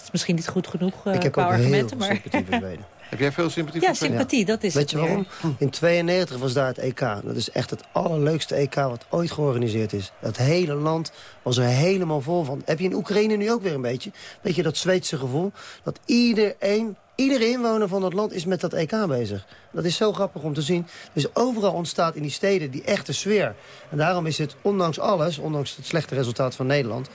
het is misschien niet goed genoeg uh,
ik heb
qua
ook
argumenten.
Heel
maar...
sympathie voor Zweden. [LAUGHS]
Heb jij veel sympathie
ja,
voor Zweden?
sympathie, dat is
Weet
het
je waarom? In 92 was daar het EK. Dat is echt het allerleukste EK wat ooit georganiseerd is. Het hele land was er helemaal vol van. Heb je in Oekraïne nu ook weer een beetje? Weet je dat Zweedse gevoel? Dat iedereen Iedere inwoner van dat land is met dat EK bezig. Dat is zo grappig om te zien. Dus overal ontstaat in die steden die echte sfeer. En daarom is het, ondanks alles, ondanks het slechte resultaat van Nederland...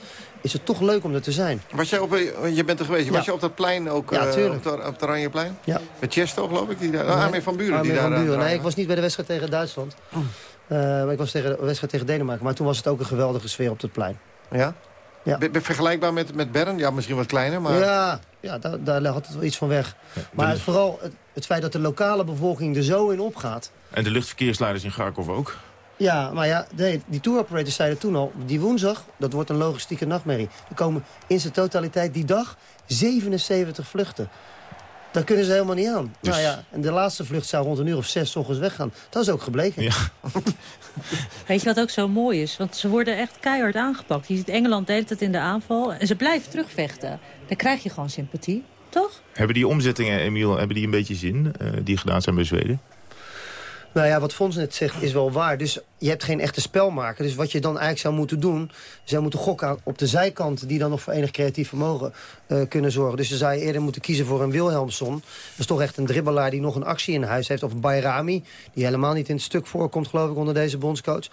is het toch leuk om er te zijn.
Was jij op, je bent er geweest, was
Ja.
je op dat plein ook?
Ja,
eh,
tuurlijk.
op, het- op het Oranjeplein?
Ja.
Met Chesto, geloof ik? Die daar, oh, Armin van Buren.
Armin
die
van
daar, eh,
Buren. Nee, ik was niet bij de wedstrijd tegen Duitsland. Eh, maar ik was tegen de wedstrijd tegen Denemarken. Maar toen was het ook een geweldige sfeer op het plein.
Ja?
Ja.
Be- Vergelijkbaar met, met Bern? Ja, misschien wat kleiner, maar...
Ja, ja daar, daar had het wel iets van weg. Maar het, vooral het, het feit dat de lokale bevolking er zo in opgaat...
En de luchtverkeersleiders in Garkov ook.
Ja, maar ja, nee, die tour operators zeiden toen al... die woensdag, dat wordt een logistieke nachtmerrie. Er komen in zijn totaliteit die dag 77 vluchten. Daar kunnen ze helemaal niet aan.
Dus-
Nou ja, en de laatste vlucht zou rond een uur of zes 's ochtends weggaan. Dat is ook gebleken.
Ja. [LAUGHS]
Weet je wat ook zo mooi is? Want ze worden echt keihard aangepakt. Je ziet Engeland de hele tijd in de aanval. En ze blijven terugvechten. Dan krijg je gewoon sympathie. Toch?
Hebben die omzettingen, Emiel, hebben die een beetje zin? eh, die gedaan zijn bij Zweden?
Nou ja, wat Fons net zegt is wel waar. Dus je hebt geen echte spelmaker. Dus wat je dan eigenlijk zou moeten doen... zou moeten gokken op de zijkant... die dan nog voor enig creatief vermogen eh, kunnen zorgen. Dus dan zou je eerder moeten kiezen voor een Wilhelmsson. Dat is toch echt een dribbelaar die nog een actie in huis heeft. Of een Bayrami, die helemaal niet in het stuk voorkomt... geloof ik, onder deze bondscoach.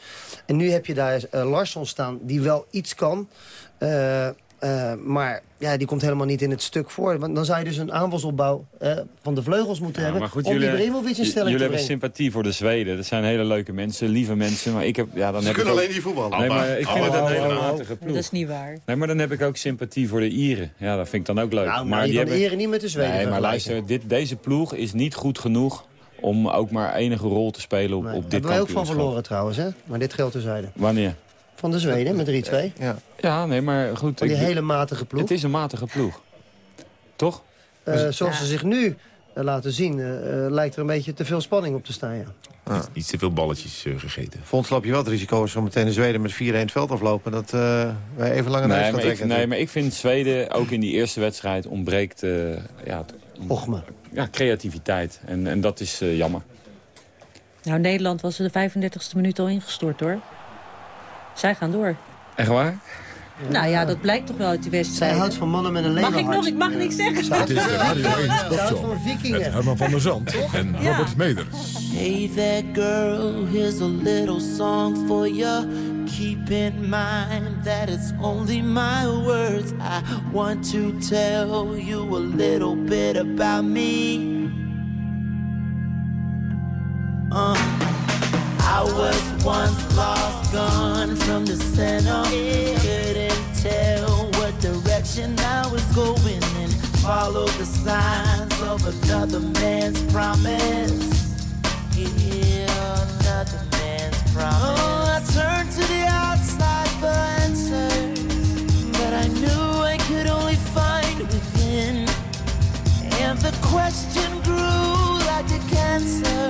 En nu heb je daar eh, Larsson staan, die wel iets kan... Eh, eh, maar ja, die komt helemaal niet in het stuk voor. Want dan zou je dus een aanvalsopbouw eh, van de vleugels moeten
Ja,
hebben...
maar goed,
om
jullie,
Ibrahimovic in
jullie
stelling te
hebben
brengen.
sympathie voor de Zweden. Dat zijn hele leuke mensen, lieve mensen. Maar ik heb, ja, dan
Ze
heb
kunnen
ik ook-
alleen niet voetballen.
Nee, maar ik vind het een hele matige ploeg.
Dat is niet waar.
Nee, maar dan heb ik ook sympathie voor de Ieren. Ja, dat vind ik dan ook leuk.
Nou, maar je
die
kan de Ieren niet met de Zweden
Nee, maar luister, dit, deze ploeg is niet goed genoeg om ook maar enige rol te spelen op,
Nee,
op dit
hebben wij ook van
kampioenschap.
verloren trouwens, hè? Maar dit geldt terzijde.
Wanneer?
Van de Zweden met 3-2.
Ja.
Ja, nee, maar goed.
Van die
ik-
hele matige ploeg.
Het is een matige ploeg. Toch?
Eh, zoals ze zich nu eh, laten zien, eh, lijkt er een beetje te veel spanning op te staan, ja.
Niet, niet te veel balletjes gegeten.
Loop je wel het risico als we meteen de Zweden met 4-1 het veld aflopen... dat eh, wij even langer naar
Nee
gaan
maar, ik,
trekken.
nee, maar ik vind Zweden ook in die eerste wedstrijd ontbreekt eh, ja,
Ochme.
ja, creativiteit. En, en dat is eh, jammer.
Nou, Nederland was er de 35e minuut al ingestort, hoor. Zij gaan door.
Echt waar?
Nou ja, dat blijkt toch wel uit die wedstrijd.
Zij houdt van mannen met een
Mag ik
leeuwenhart.
nog? Ik mag niks zeggen.
Zij houdt
Dit is de Radio 1
Zij houdt
Sportzomer.
van
Met. Herman van der Zand en
Ja.
Robert Meders.
Hey there, girl, here's a little song for you. Keep in mind that it's only my words. I want to tell you a little bit about me. Uh, I was once lost, gone from the center. Couldn't tell what direction I was going and followed the signs of another man's promise. Yeah. frown. Oh, I turned to the outside for answers that I knew I could only find within. And the question grew like a cancer,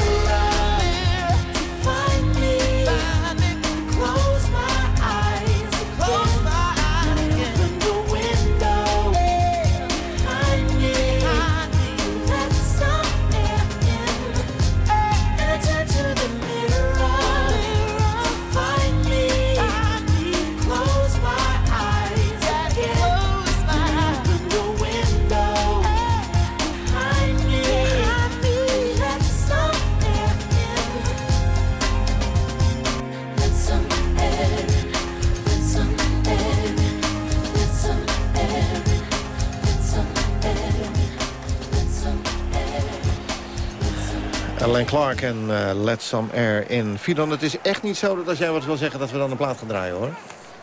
Alain Clark en eh, Let Some Air In. Fidon, het is echt niet zo dat als jij wat wil zeggen... dat we dan een plaat gaan draaien, hoor.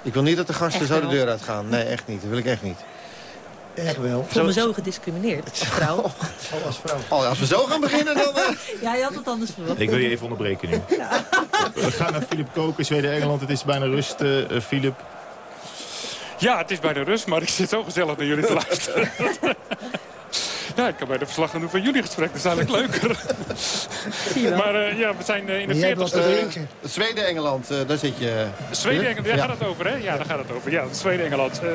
Ik wil niet dat de gasten
Echt
zo de deur uitgaan. Nee, echt niet. Dat wil ik echt niet.
Echt wel.
Ik voel me zo gediscrimineerd als vrouw. [LAUGHS]
Oh, als vrouw.
Oh, als we zo gaan beginnen, dan... eh, [LAUGHS]
Ja, je had het anders verwacht.
Ik wil je even onderbreken nu. [LAUGHS] We gaan naar Filip Koken, Zweden-Engeland. Het is bijna rust, eh, eh, Filip.
Ja, het is bijna rust, maar ik zit zo gezellig naar jullie te luisteren. Ja, ik kan bij de verslag gaan doen van jullie gesprek. Dat is eigenlijk [LAUGHS] leuker. maar eh, ja, we zijn eh, in de
Maar jij hebt
40ste...
wat te drinken. Zweden-Engeland, eh, daar zit je...
Zweden-Engeland, daar
Ja.
gaat het over, hè? Ja, daar gaat het over. Ja, Zweden-Engeland. Eh,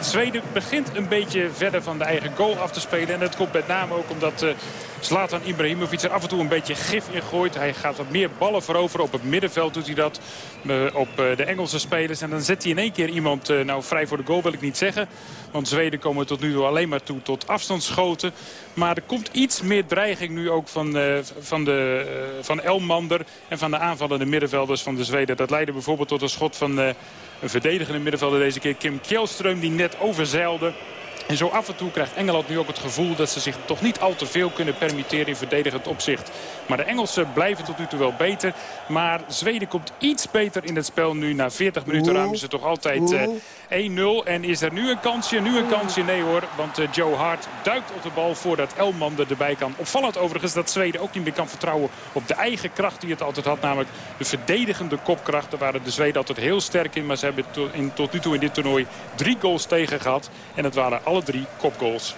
Zweden begint een beetje verder van de eigen goal af te spelen. En dat komt met name ook omdat eh Zlatan Ibrahimovic er af en toe een beetje gif in gooit. Hij gaat wat meer ballen veroveren. Op het middenveld doet hij dat. eh, op eh, de Engelse spelers. En dan zet hij in één keer iemand eh, nou vrij voor de goal, wil ik niet zeggen. Want Zweden komen tot nu toe alleen maar toe tot afstandsschoten. Maar er komt iets meer dreiging nu ook van, van, de, van Elmander en van de aanvallende middenvelders van de Zweden. Dat leidde bijvoorbeeld tot een schot van eh, een verdedigende middenvelder deze keer. Kim Kjellström die net overzeilde. En zo af en toe krijgt Engeland nu ook het gevoel dat ze zich toch niet al te veel kunnen permitteren in verdedigend opzicht. Maar de Engelsen blijven tot nu toe wel beter. Maar Zweden komt iets beter in het spel nu. Na 40 minuten ruimen het toch altijd eh, 1-0. En is er nu een kansje? Nu een kansje? Nee hoor. Want eh, Joe Hart duikt op de bal voordat Elmander erbij kan. Opvallend overigens dat Zweden ook niet meer kan vertrouwen op de eigen kracht die het altijd had. Namelijk de verdedigende kopkracht. Daar waren de Zweden altijd heel sterk in. Maar ze hebben in, tot nu toe in dit toernooi drie goals tegen gehad. En het waren alle drie kopgoals.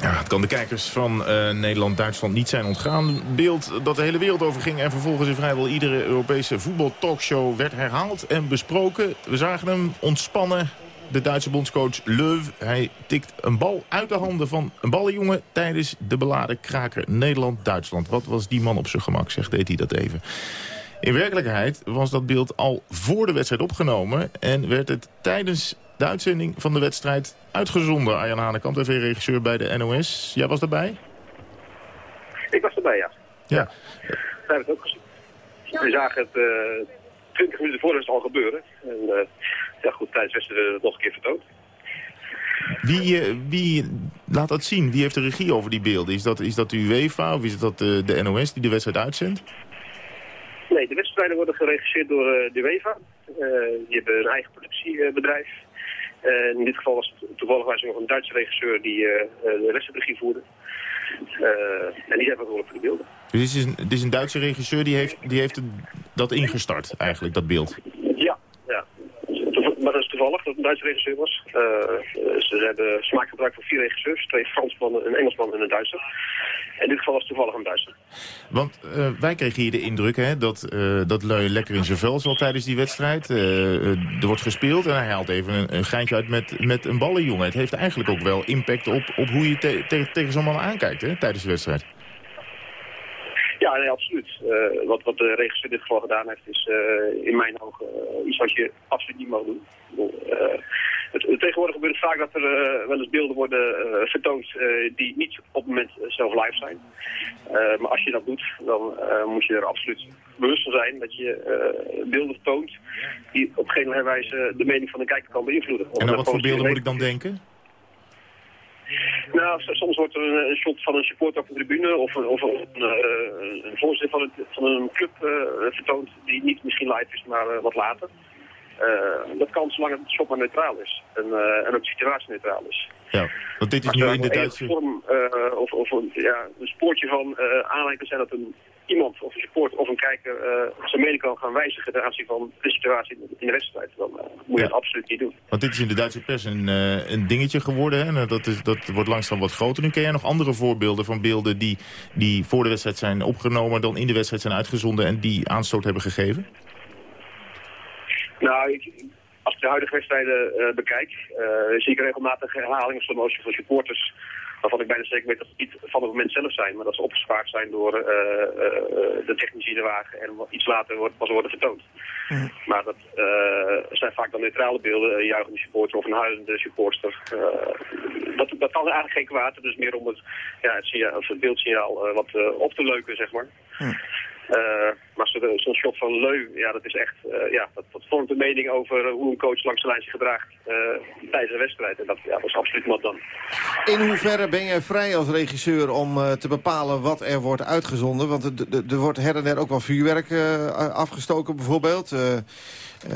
Ja, het kan de kijkers van eh, Nederland-Duitsland niet zijn ontgaan. Beeld dat de hele wereld over ging en vervolgens in vrijwel iedere Europese voetbaltalkshow werd herhaald en besproken. We zagen hem ontspannen, de Duitse bondscoach Löw. Hij tikt een bal uit de handen van een ballenjongen... tijdens de beladen kraker Nederland-Duitsland. Wat was die man op zijn gemak, zegt, deed hij dat even. In werkelijkheid was dat beeld al voor de wedstrijd opgenomen... en werd het tijdens de uitzending van de wedstrijd uitgezonden. Arjan Hanekamp, tv-regisseur bij de NOS. Jij was erbij?
Ik was erbij, ja.
Ja.
Wij hebben het ook gezien. We zagen het uh, 20 minuten voor het al gebeuren. En uh, ja, goed, tijdens de wedstrijd het nog een keer vertoond.
Wie, uh, wie laat dat zien? Wie heeft de regie over die beelden? Is dat, is dat de UEFA of is dat de, de NOS die de wedstrijd uitzendt?
Nee, de wedstrijden worden geregisseerd door de UEFA. die hebben een eigen productiebedrijf. Uh, in dit geval was het toevallig was nog een Duitse regisseur die uh, de wedstrijdregie voerde. Uh, en die hebben verantwoordelijk voor de beelden.
Dus dit is, een, dit is een Duitse regisseur die heeft, die heeft dat ingestart eigenlijk, dat beeld?
Ja, ja. Maar dat is toevallig dat het een Duitse regisseur was. ze hebben smaak gebruikt van vier regisseurs. Twee Fransmannen, een Engelsman en een Duitser. In dit geval was het toevallig een Duitser.
Want uh, wij kregen hier de indruk hè, dat, uh, dat Lui lekker in zijn vel zat tijdens die wedstrijd. Er wordt gespeeld en hij haalt even een, een geintje uit met, met een ballenjongen. Het heeft eigenlijk ook wel impact op, op hoe je te, tegen zo'n man aankijkt hè, tijdens de wedstrijd.
Ja, nee, absoluut. Uh, wat, wat de regisseur dit geval gedaan heeft, is uh, in mijn ogen uh, iets wat je absoluut niet mag doen. Het, tegenwoordig gebeurt het vaak dat er wel eens beelden worden vertoond die niet op het moment zelf live zijn. maar als je dat doet, dan moet je er absoluut bewust van zijn dat je beelden toont die op geen wijze de mening van de kijker kan beïnvloeden.
En aan wat voor beelden moet ik dan denken?
Nou, soms wordt er een, een shot van een supporter op de tribune of, een, of een, uh, een voorzitter van, het, van een club uh, vertoond die niet misschien live is, maar uh, wat later. dat kan zolang het shot maar neutraal is en, en ook situatieneutraal is.
Ja, want dit is nu in de Duitse...
vorm of, of een, ja, een spoortje van aanleiding zijn dat een iemand of een support of een kijker uh, zijn mening kan gaan wijzigen ten aanzien van de situatie in de wedstrijd, dan uh, moet je
Ja.
dat absoluut niet doen.
Want dit is in de Duitse pers een, eh, een dingetje geworden. Hè? Nou, Dat, is, dat wordt langzaam wat groter. Nu ken jij nog andere voorbeelden van beelden die, die voor de wedstrijd zijn opgenomen... dan in de wedstrijd zijn uitgezonden en die aanstoot hebben gegeven?
Nou, ik, als ik de huidige wedstrijden bekijk, zie ik regelmatig herhalingen van motie van supporters waarvan ik bijna zeker weet dat het niet van het moment zelf zijn, maar dat ze opgespaard zijn door uh, de technici in de wagen en iets later wordt, pas worden vertoond. Maar dat zijn vaak dan neutrale beelden, een juichende supporter of een huilende supporter. dat, dat kan eigenlijk geen kwaad, is meer om het, ja, het, signaal, of het beeldsignaal wat op te leuken, zeg maar. Uh, maar zo'n zo shot van Leu, ja, dat is echt, uh, ja, dat, dat vormt een mening over hoe een coach langs de lijn zich gedraagt tijdens een wedstrijd. En dat, ja, is absoluut wat dan.
In hoeverre ben jij vrij als regisseur om te bepalen wat er wordt uitgezonden? Want er wordt her en der ook wel vuurwerk afgestoken bijvoorbeeld.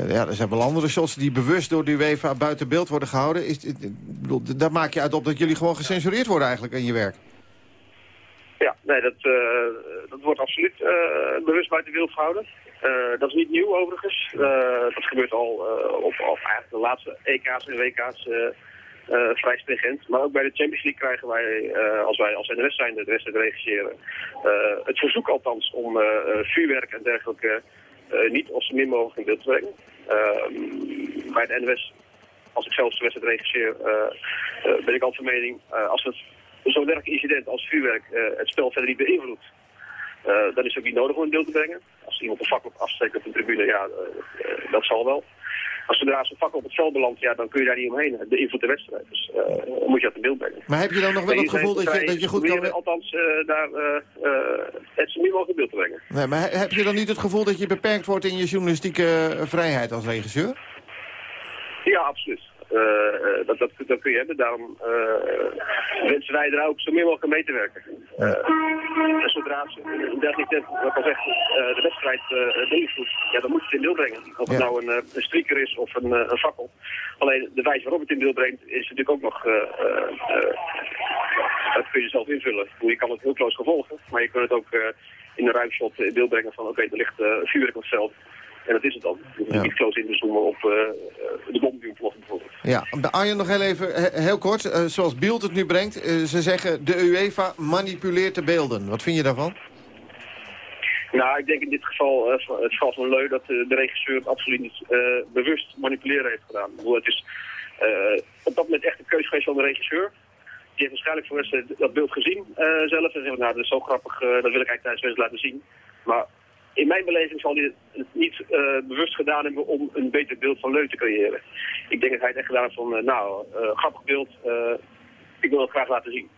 Ja, er zijn wel andere shots die bewust door de UEFA buiten beeld worden gehouden. Is, daar maak je uit op dat jullie gewoon gecensureerd worden eigenlijk in je werk.
Ja, nee, dat, uh, dat wordt absoluut uh, bewust buiten beeld gehouden. Uh, dat is niet nieuw overigens. dat gebeurt al op, op eigenlijk de laatste EK's en WK's vrij stringent. Maar ook bij de Champions League krijgen wij, als wij als NOS zijn de wedstrijd regisseren, het verzoek althans om vuurwerk en dergelijke niet zo min mogelijk in beeld te brengen. Ehm, bij de NOS, als ik zelf de wedstrijd regisseer, ben ik altijd van mening, als het zo'n dergelijk incident als vuurwerk uh, het spel verder niet beïnvloedt, uh, dan is het ook niet nodig om in beeld te brengen. Als iemand een fakkel afsteekt op een tribune, ja, uh, dat zal wel. Als zodra zo'n fakkel op het veld belandt, ja, dan kun je daar niet omheen. Het beïnvloedt de wedstrijd. Dus dan moet je dat in beeld brengen.
Maar heb je dan nog wel het gevoel dat je, dat je goed kan...
Althans, daar het zo min mogelijk in beeld te brengen.
Nee, maar heb je dan niet het gevoel dat je beperkt wordt in je journalistieke vrijheid als regisseur?
Ja, absoluut. Uh, uh, dat, dat, dat, kun je hebben. Daarom uh, wensen wij er ook zo meer mogelijk mee te werken. en zodra ze dergelijke wat al zegt, de wedstrijd beïnvloedt, ja, dan moet je het in beeld brengen. Of het ja. nou een, een streaker is of een, een fakkel. Alleen de wijze waarop het in beeld brengt is natuurlijk ook nog... dat kun je zelf invullen. Je kan het heel close gevolgen, maar je kunt het ook in een ruimshot in beeld brengen van oké, okay, er ligt vuurwerk op het veld. En dat is het dan. Je ja. niet close in te zoomen op uh, de bom die ontploft bijvoorbeeld.
Ja, Arjen nog heel even, heel kort. Uh, zoals Beeld het nu brengt, uh, ze zeggen de UEFA manipuleert de beelden. Wat vind je daarvan?
Nou, ik denk in dit geval, het geval van Leu, dat de regisseur het absoluut niet bewust manipuleren heeft gedaan. Het is eh, op dat moment echt een keuze geweest van de regisseur. Die heeft waarschijnlijk voor dat beeld gezien eh, zelf. En zegt, nou, dat is zo grappig, eh, dat wil ik eigenlijk tijdens de laten zien. Maar in mijn beleving zal hij het niet eh, bewust gedaan hebben om een beter beeld van Leu te creëren. Ik denk dat hij het echt gedaan heeft van, eh, nou, eh, grappig beeld, ik wil het graag laten zien.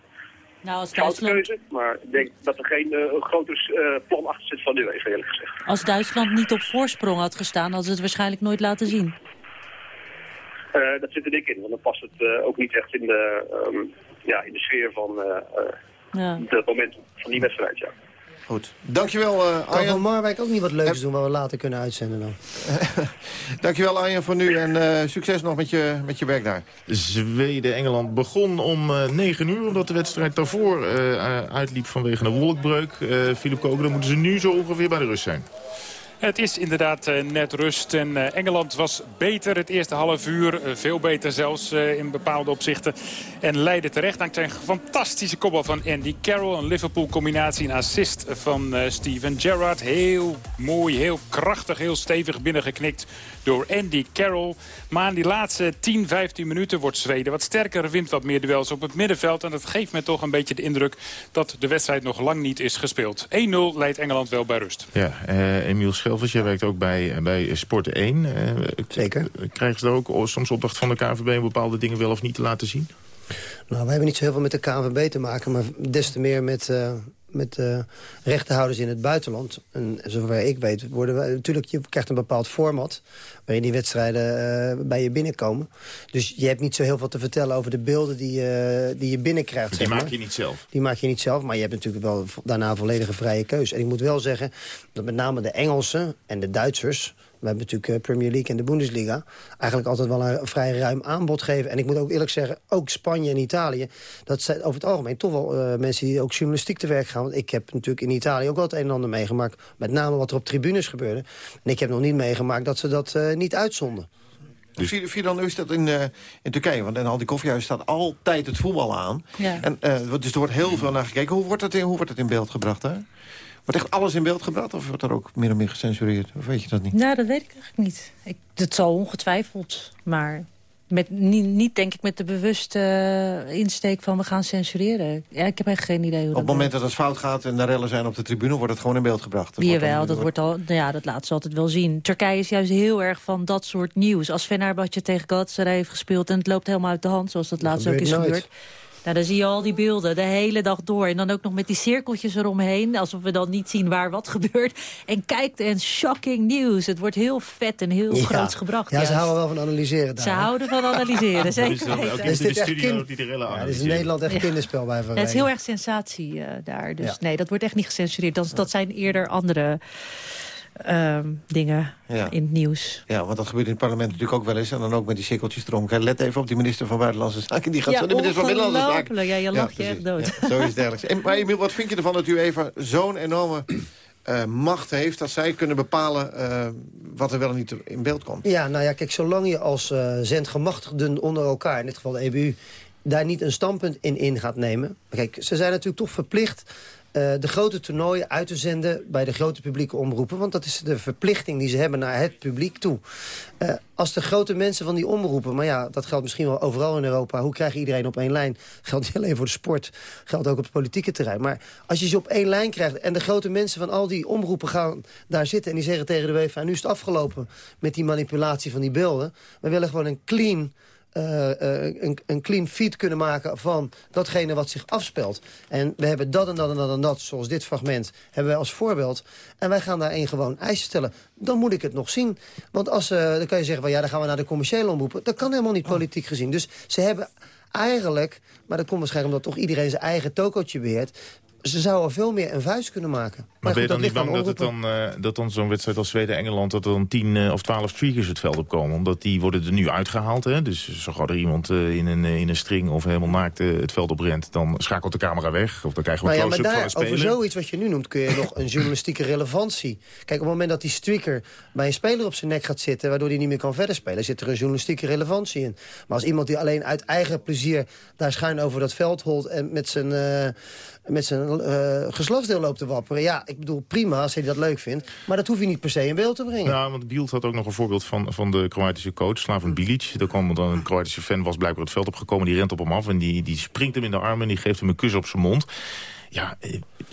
Nou, als Duitsland,
keuze, maar ik denk dat er geen een groter plan achter zit van nu even, eerlijk gezegd.
als Duitsland niet op voorsprong had gestaan... hadden ze het waarschijnlijk nooit laten zien.
Dat zit er dik in, want dan past het ook niet echt in de, ehm, ja, in de sfeer van
Ja.
het moment van die wedstrijd, ja.
Goed. Dankjewel, eh
Kan
Arjen.
van Marwijk ook niet wat leuks doen... wat we later kunnen uitzenden dan? [LAUGHS]
Dankjewel, Arjen, voor nu. En eh, succes nog met je, met je werk daar.
Zweden-Engeland begon om eh 9 uur... omdat de wedstrijd daarvoor eh, eh, uitliep vanwege een wolkbreuk. Eh Philip Koken, dan moeten ze nu zo ongeveer bij de rust zijn.
Het is inderdaad eh, net rust en eh, Engeland was beter het eerste half uur. eh, veel beter zelfs in bepaalde opzichten. En leidde terecht dankzij een fantastische kopbal van Andy Carroll. Een Liverpool combinatie, een assist van Steven Gerrard. Heel mooi, heel krachtig, heel stevig binnengeknikt door Andy Carroll. Maar in die laatste 10, 15 minuten wordt Zweden wat sterker. Wint wat meer duels op het middenveld. En dat geeft me toch een beetje de indruk dat de wedstrijd nog lang niet is gespeeld. 1-0 leidt Engeland wel bij rust.
Ja, eh Emiel Schelvers, jij werkt ook bij, bij Sport 1. Eh,
Zeker.
Krijgen ze daar ook soms opdracht van de KNVB... om bepaalde dingen wel of niet te laten zien?
Nou, wij hebben niet zo heel veel met de KNVB te maken... maar des te meer met, eh, met eh, rechtenhouders in het buitenland. En zover ik weet, worden wij, natuurlijk, je krijgt een bepaald format... waarin die wedstrijden eh, bij je binnenkomen. Dus je hebt niet zo heel veel te vertellen over de beelden die, je die je binnenkrijgt.
Die
zeg
maak
maar.
je niet zelf.
Die maak je niet zelf, maar je hebt natuurlijk wel daarna volledige vrije keus. En ik moet wel zeggen dat met name de Engelsen en de Duitsers... we hebben natuurlijk eh, Premier League en de Bundesliga... eigenlijk altijd wel een vrij ruim aanbod geven. En ik moet ook eerlijk zeggen, ook Spanje en Italië... dat zijn over het algemeen toch wel eh, mensen die ook journalistiek te werk gaan. Want ik heb natuurlijk in Italië ook wel het een en ander meegemaakt. Met name wat er op tribunes gebeurde. En ik heb nog niet meegemaakt dat ze dat eh, niet uitzonden.
Dus wie dan is dat in, eh, in Turkije? Want in al die koffiehuizen staat altijd het voetbal aan.
Ja.
En, eh, dus er wordt heel veel naar gekeken. Hoe wordt dat in, hoe wordt dat in beeld gebracht? Hè? Wordt echt alles in beeld gebracht? Of wordt er ook meer of meer gecensureerd? Of weet je dat niet?
Nou, dat weet ik eigenlijk niet. Ik, dat zal ongetwijfeld, maar met, niet, niet denk ik met de bewuste eh, insteek van we gaan censureren. Ja, ik heb echt geen idee hoe
Op
dat
het moment dat het fout gaat en er rellen zijn op de tribune... wordt het gewoon in beeld gebracht. Dat wordt
Jawel,
dan-
dat, wordt al, nou ja, dat laat ze altijd wel zien. Turkije is juist heel erg van dat soort nieuws. Als Fenerbahce tegen Galatasaray heeft gespeeld... en het loopt helemaal uit de hand, zoals dat laatst ook is
nooit.
gebeurd... Nou, dan zie je al die beelden de hele dag door. En dan ook nog met die cirkeltjes eromheen. Alsof we dan niet zien waar wat [LAUGHS] gebeurt. En kijkt en shocking nieuws. Het wordt heel vet en heel
Ja.
groots gebracht.
Ja, ze houden wel van analyseren daar.
Ze houden van analyseren, [LAUGHS] zeker
dan
weten.
ook
Is dit
de
echt
studio
kind-
die de rellen
Ja, dit is in. Nederland echt
Ja.
kinderspel bij
Ja, het is heel erg sensatie eh, daar. Dus
Ja.
nee, dat wordt echt niet gecensureerd. Dat, dat zijn eerder andere ehm, dingen
Ja.
in het nieuws.
Ja, want dat gebeurt in het parlement natuurlijk ook wel eens. En dan ook met die cirkeltjes erom. Kijk, Let even op die minister van Buitenlandse Zaken. Die gaat
Ja,
zo de minister van Binnenlandse Zaken.
Ja, je lacht je echt dood.
Ja, zo is het dergelijks. En, maar Emiel, wat vind je ervan dat u even zo'n enorme eh, macht heeft... dat zij kunnen bepalen eh, wat er wel en niet in beeld komt?
Ja, nou ja, kijk, zolang je als eh zendgemachtigden onder elkaar... in dit geval de EBU, daar niet een standpunt in in gaat nemen... Kijk, ze zijn natuurlijk toch verplicht... eh, de grote toernooien uit te zenden bij de grote publieke omroepen. Want dat is de verplichting die ze hebben naar het publiek toe. Eh, als de grote mensen van die omroepen... maar ja, dat geldt misschien wel overal in Europa... hoe krijg je iedereen op één lijn? [LAUGHS] Geldt niet alleen voor de sport, geldt ook op het politieke terrein. Maar als je ze op één lijn krijgt... en de grote mensen van al die omroepen gaan daar zitten... en die zeggen tegen de UEFA... nu is het afgelopen met die manipulatie van die beelden. We willen gewoon een clean... eh, eh, een, een clean feed kunnen maken van datgene wat zich afspeelt. En we hebben dat en dat en dat en dat, zoals dit fragment, hebben wij als voorbeeld. En wij gaan daarin gewoon eisen stellen. Dan moet ik het nog zien. Want als, eh, dan kan je zeggen, van, ja, dan gaan we naar de commerciële omroepen. Dat kan helemaal niet politiek gezien. Dus ze hebben eigenlijk, maar dat komt waarschijnlijk omdat toch iedereen zijn eigen tokootje beheert... ze zouden veel meer een vuist kunnen maken.
Maar ben je dan niet bang dat, het dan, eh, dat dan zo'n wedstrijd als Zweden-Engeland... dat er dan 10 eh, of 12 streakers het veld opkomen? Omdat die worden er nu uitgehaald. Hè? Dus zo gauw er iemand eh, in, een, in een string of helemaal naakt eh, het veld oprent... dan schakelt de camera weg. Of dan krijgen we
Maar
een
maar
close-up van een
over zoiets wat je nu noemt kun je nog een journalistieke relevantie. Kijk, op het moment dat die streaker bij een speler op zijn nek gaat zitten... waardoor hij niet meer kan verder spelen, zit er een journalistieke relevantie in. Maar als iemand die alleen uit eigen plezier daar schuin over dat veld holt... en met zijn, met zijn eh, geslachtsdeel loopt te wapperen. Ja, ik bedoel, prima als hij dat leuk vindt. Maar dat hoef je niet per se in beeld te brengen.
Ja, want Bielt had ook nog een voorbeeld van, van de Kroatische coach, Slaven Bilic. Daar kwam dan een Kroatische fan, was blijkbaar het veld opgekomen. Die rent op hem af en die, die springt hem in de armen en die geeft hem een kus op zijn mond. Ja,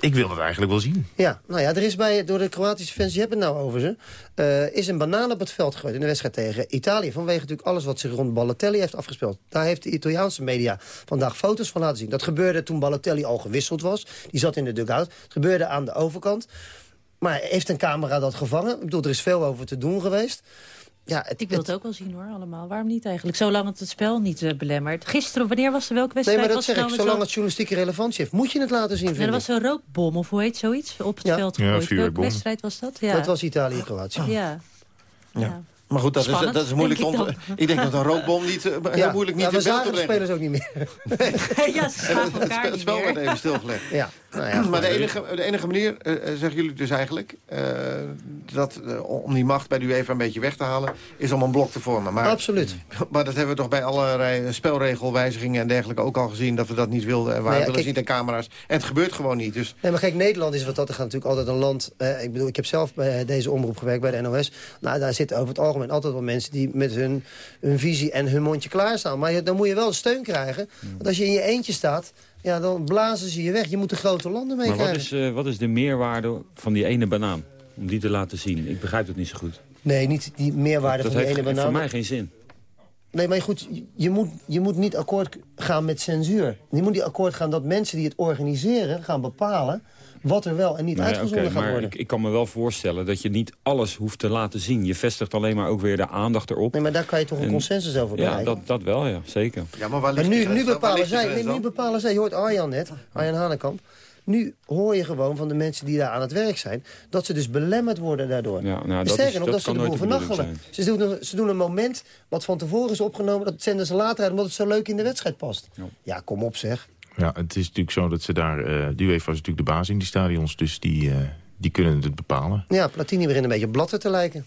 ik wil dat eigenlijk wel zien.
Ja, nou ja, er is bij, door de Kroatische fans, je hebt het nou over ze... eh, is een banaan op het veld gegooid in de wedstrijd tegen Italië. Vanwege natuurlijk alles wat zich rond Balotelli heeft afgespeeld. Daar heeft de Italiaanse media vandaag foto's van laten zien. Dat gebeurde toen Balotelli al gewisseld was. Die zat in de dugout. Het gebeurde aan de overkant. Maar heeft een camera dat gevangen? Ik bedoel, er is veel over te doen geweest. Ja, het,
Ik wil het ook wel zien hoor, allemaal. Waarom niet eigenlijk? Zolang het het spel niet eh, belemmert. Gisteren, wanneer was er welke
Nee,
wedstrijd?
maar dat
was
zeg ik. Zolang het journalistieke relevantie heeft, moet je het laten zien,
Ja,
vind
er was zo'n rookbom, of hoe heet zoiets, op het
Ja.
veld
Ja,
gegooid. Welke
vuurbom.
wedstrijd was dat? Ja.
Dat was Italië-Kroatië.
Ja.
Ja. Maar goed, dat is, dat is moeilijk.
denk
te
ik
ik denk dat een rookbom niet, eh, heel
Ja.
moeilijk niet
Ja,
in beeld te
zagen de
brengen.
spelers ook niet meer. [LAUGHS]
ja, ze [LAUGHS] elkaar
spel- het spel werd even stilgelegd.
Ja. Nou ja, [CLEARS THROAT]
maar de enige, de enige manier, eh, eh, zeggen jullie dus eigenlijk... eh, dat, om die macht bij de UEFA een beetje weg te halen... is om een blok te vormen. Maar,
Absoluut. [LAUGHS]
Maar dat hebben we toch bij allerlei spelregelwijzigingen en dergelijke ook al gezien... dat we dat niet wilden en waar
Nee, ja,
willen
kijk-
zien de camera's. En het gebeurt gewoon niet. Dus
Nee, maar kijk, Nederland is wat dat gaat natuurlijk altijd een land... ik bedoel, ik heb zelf bij deze omroep gewerkt, bij de NOS. Nou, daar zitten over het algemeen altijd wel mensen... die met hun, hun visie en hun mondje klaarstaan. Maar je- dan moet je wel steun krijgen. Want als je in je eentje staat, ja, dan blazen ze je weg. Je moet de grote landen mee
Maar wat
krijgen.
is, eh, wat is de meerwaarde van die ene banaan? Om die te laten zien. Ik begrijp het niet zo goed.
Nee, niet die meerwaarde
dat
van die
heeft
ene
voor
banaan.
mij geen zin.
Nee, maar goed, je moet, je moet niet akkoord gaan met censuur. Je moet niet akkoord gaan dat mensen die het organiseren... gaan bepalen wat er wel en niet
Nee,
uitgezonden
oké,
gaat
maar
worden.
ik, ik kan me wel voorstellen dat je niet alles hoeft te laten zien. Je vestigt alleen maar ook weer de aandacht erop.
Nee, maar daar kan je toch een
En-
consensus over
Ja,
bereiken?
dat, dat wel, ja. Zeker.
Ja, maar waar
Maar nu, nu bepalen zij, nee, nu bepalen zij, je hoort Arjan net, Arjan Hanekamp. Nu hoor je gewoon van de mensen die daar aan het werk zijn... dat ze dus belemmerd worden daardoor.
Ja, nou,
En
dat
Sterker
is-
nog,
dat
dat ze
kan
de boel. Ze doen, ze doen een moment wat van tevoren is opgenomen... dat zenden ze later uit omdat het zo leuk in de wedstrijd past. Ja, kom op zeg.
Ja, het is natuurlijk zo dat ze daar... eh de UEFA is natuurlijk de baas in die stadions, dus die, eh, die kunnen het bepalen.
Ja, Platini begint een beetje op blatter te lijken.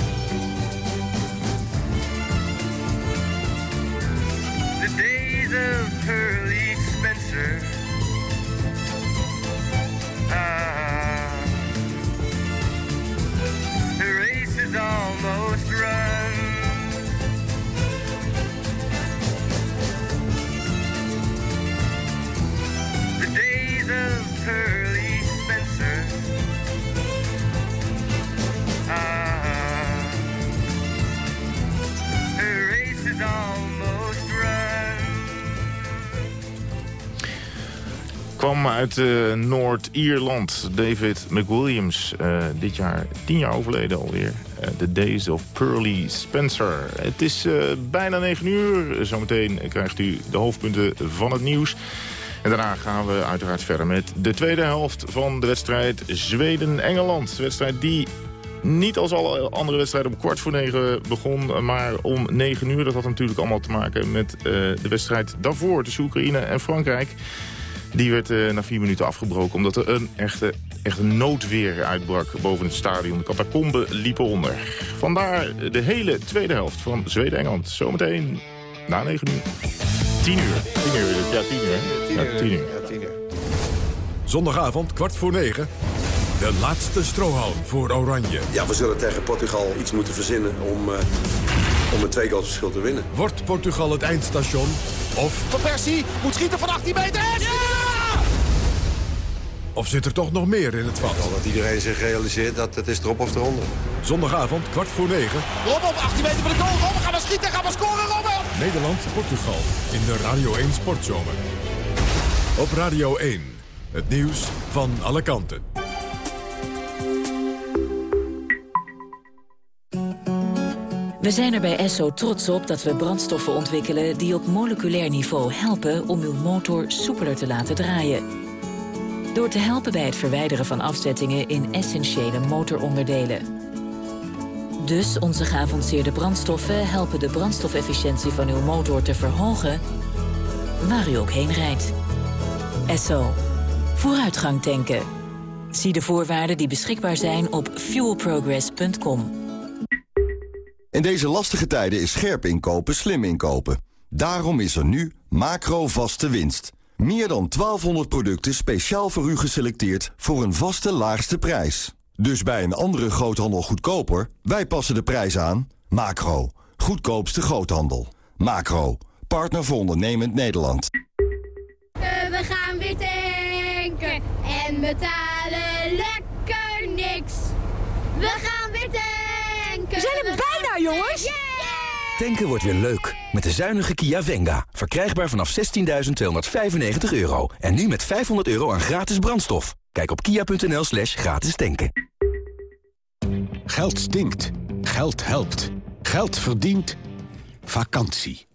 Uit eh, Noord-Ierland, David McWilliams. eh, dit jaar, tien jaar overleden alweer. The Days of Pearly Spencer. Het is bijna 9 uur. Zometeen krijgt u de hoofdpunten van het nieuws. En daarna gaan we uiteraard verder met de tweede helft van de wedstrijd Zweden-Engeland. De wedstrijd die niet als alle andere wedstrijden om kwart voor negen begon, maar om negen uur. Dat had natuurlijk allemaal te maken met de wedstrijd daarvoor tussen Oekraïne en Frankrijk. Die werd uh, na vier minuten afgebroken omdat er een echte, echte noodweer uitbrak boven het stadion. De catacomben liepen onder. Vandaar de hele tweede helft van Zweden-Engeland. Zometeen na negen uur. Tien uur. Tien uur, ja tien uur. Ja, tien uur. Ja, tien uur.
Zondagavond, kwart voor negen. De laatste strohalm voor Oranje.
Ja, we zullen tegen Portugal iets moeten verzinnen om, uh, om een twee goals verschil te winnen.
Wordt Portugal het eindstation? Of...
Van Persie moet schieten van 18 meter. Ja!
Of zit er toch nog meer in het vat?
Dat iedereen zich realiseert dat het is erop of eronder.
Zondagavond, kwart voor negen.
Rob op 18 meter van de goal. Robben, gaan we schieten, gaan we scoren, Robben!
Nederland-Portugal in de Radio 1 Sportzomer. Op Radio 1, het nieuws van alle kanten.
We zijn er bij Esso trots op dat we brandstoffen ontwikkelen... die op moleculair niveau helpen om uw motor soepeler te laten draaien. Door te helpen bij het verwijderen van afzettingen in essentiële motoronderdelen. Dus onze geavanceerde brandstoffen helpen de brandstofefficiëntie van uw motor te verhogen... waar u ook heen rijdt. Esso. Vooruitgang tanken. Zie de voorwaarden die beschikbaar zijn op fuelprogress.com.
In deze lastige tijden is scherp inkopen slim inkopen. Daarom is er nu macro vaste winst. Meer dan 1200 producten speciaal voor u geselecteerd voor een vaste laagste prijs. Dus bij een andere groothandel goedkoper, wij passen de prijs aan. Macro, goedkoopste groothandel. Macro, partner voor ondernemend Nederland.
We gaan weer tanken en betalen lekker niks. We gaan weer tanken.
We zijn er bijna, jongens. Tanken wordt weer leuk. Met de zuinige Kia Venga. Verkrijgbaar vanaf 16.295 euro. En nu met 500 euro aan gratis brandstof. Kijk op kia.nl slash gratis tanken.
Geld stinkt. Geld helpt. Geld verdient. Vakantie.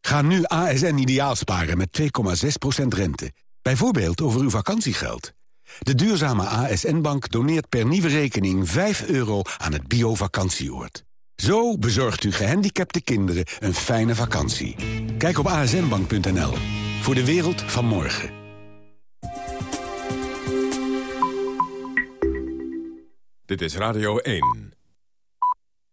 Ga nu ASN ideaal sparen met 2,6% rente. Bijvoorbeeld over uw vakantiegeld. De duurzame ASN-bank doneert per nieuwe rekening 5 euro aan het bio-vakantieoord. Zo bezorgt u gehandicapte kinderen een fijne vakantie. Kijk op asnbank.nl. Voor de wereld van morgen.
Dit is Radio 1.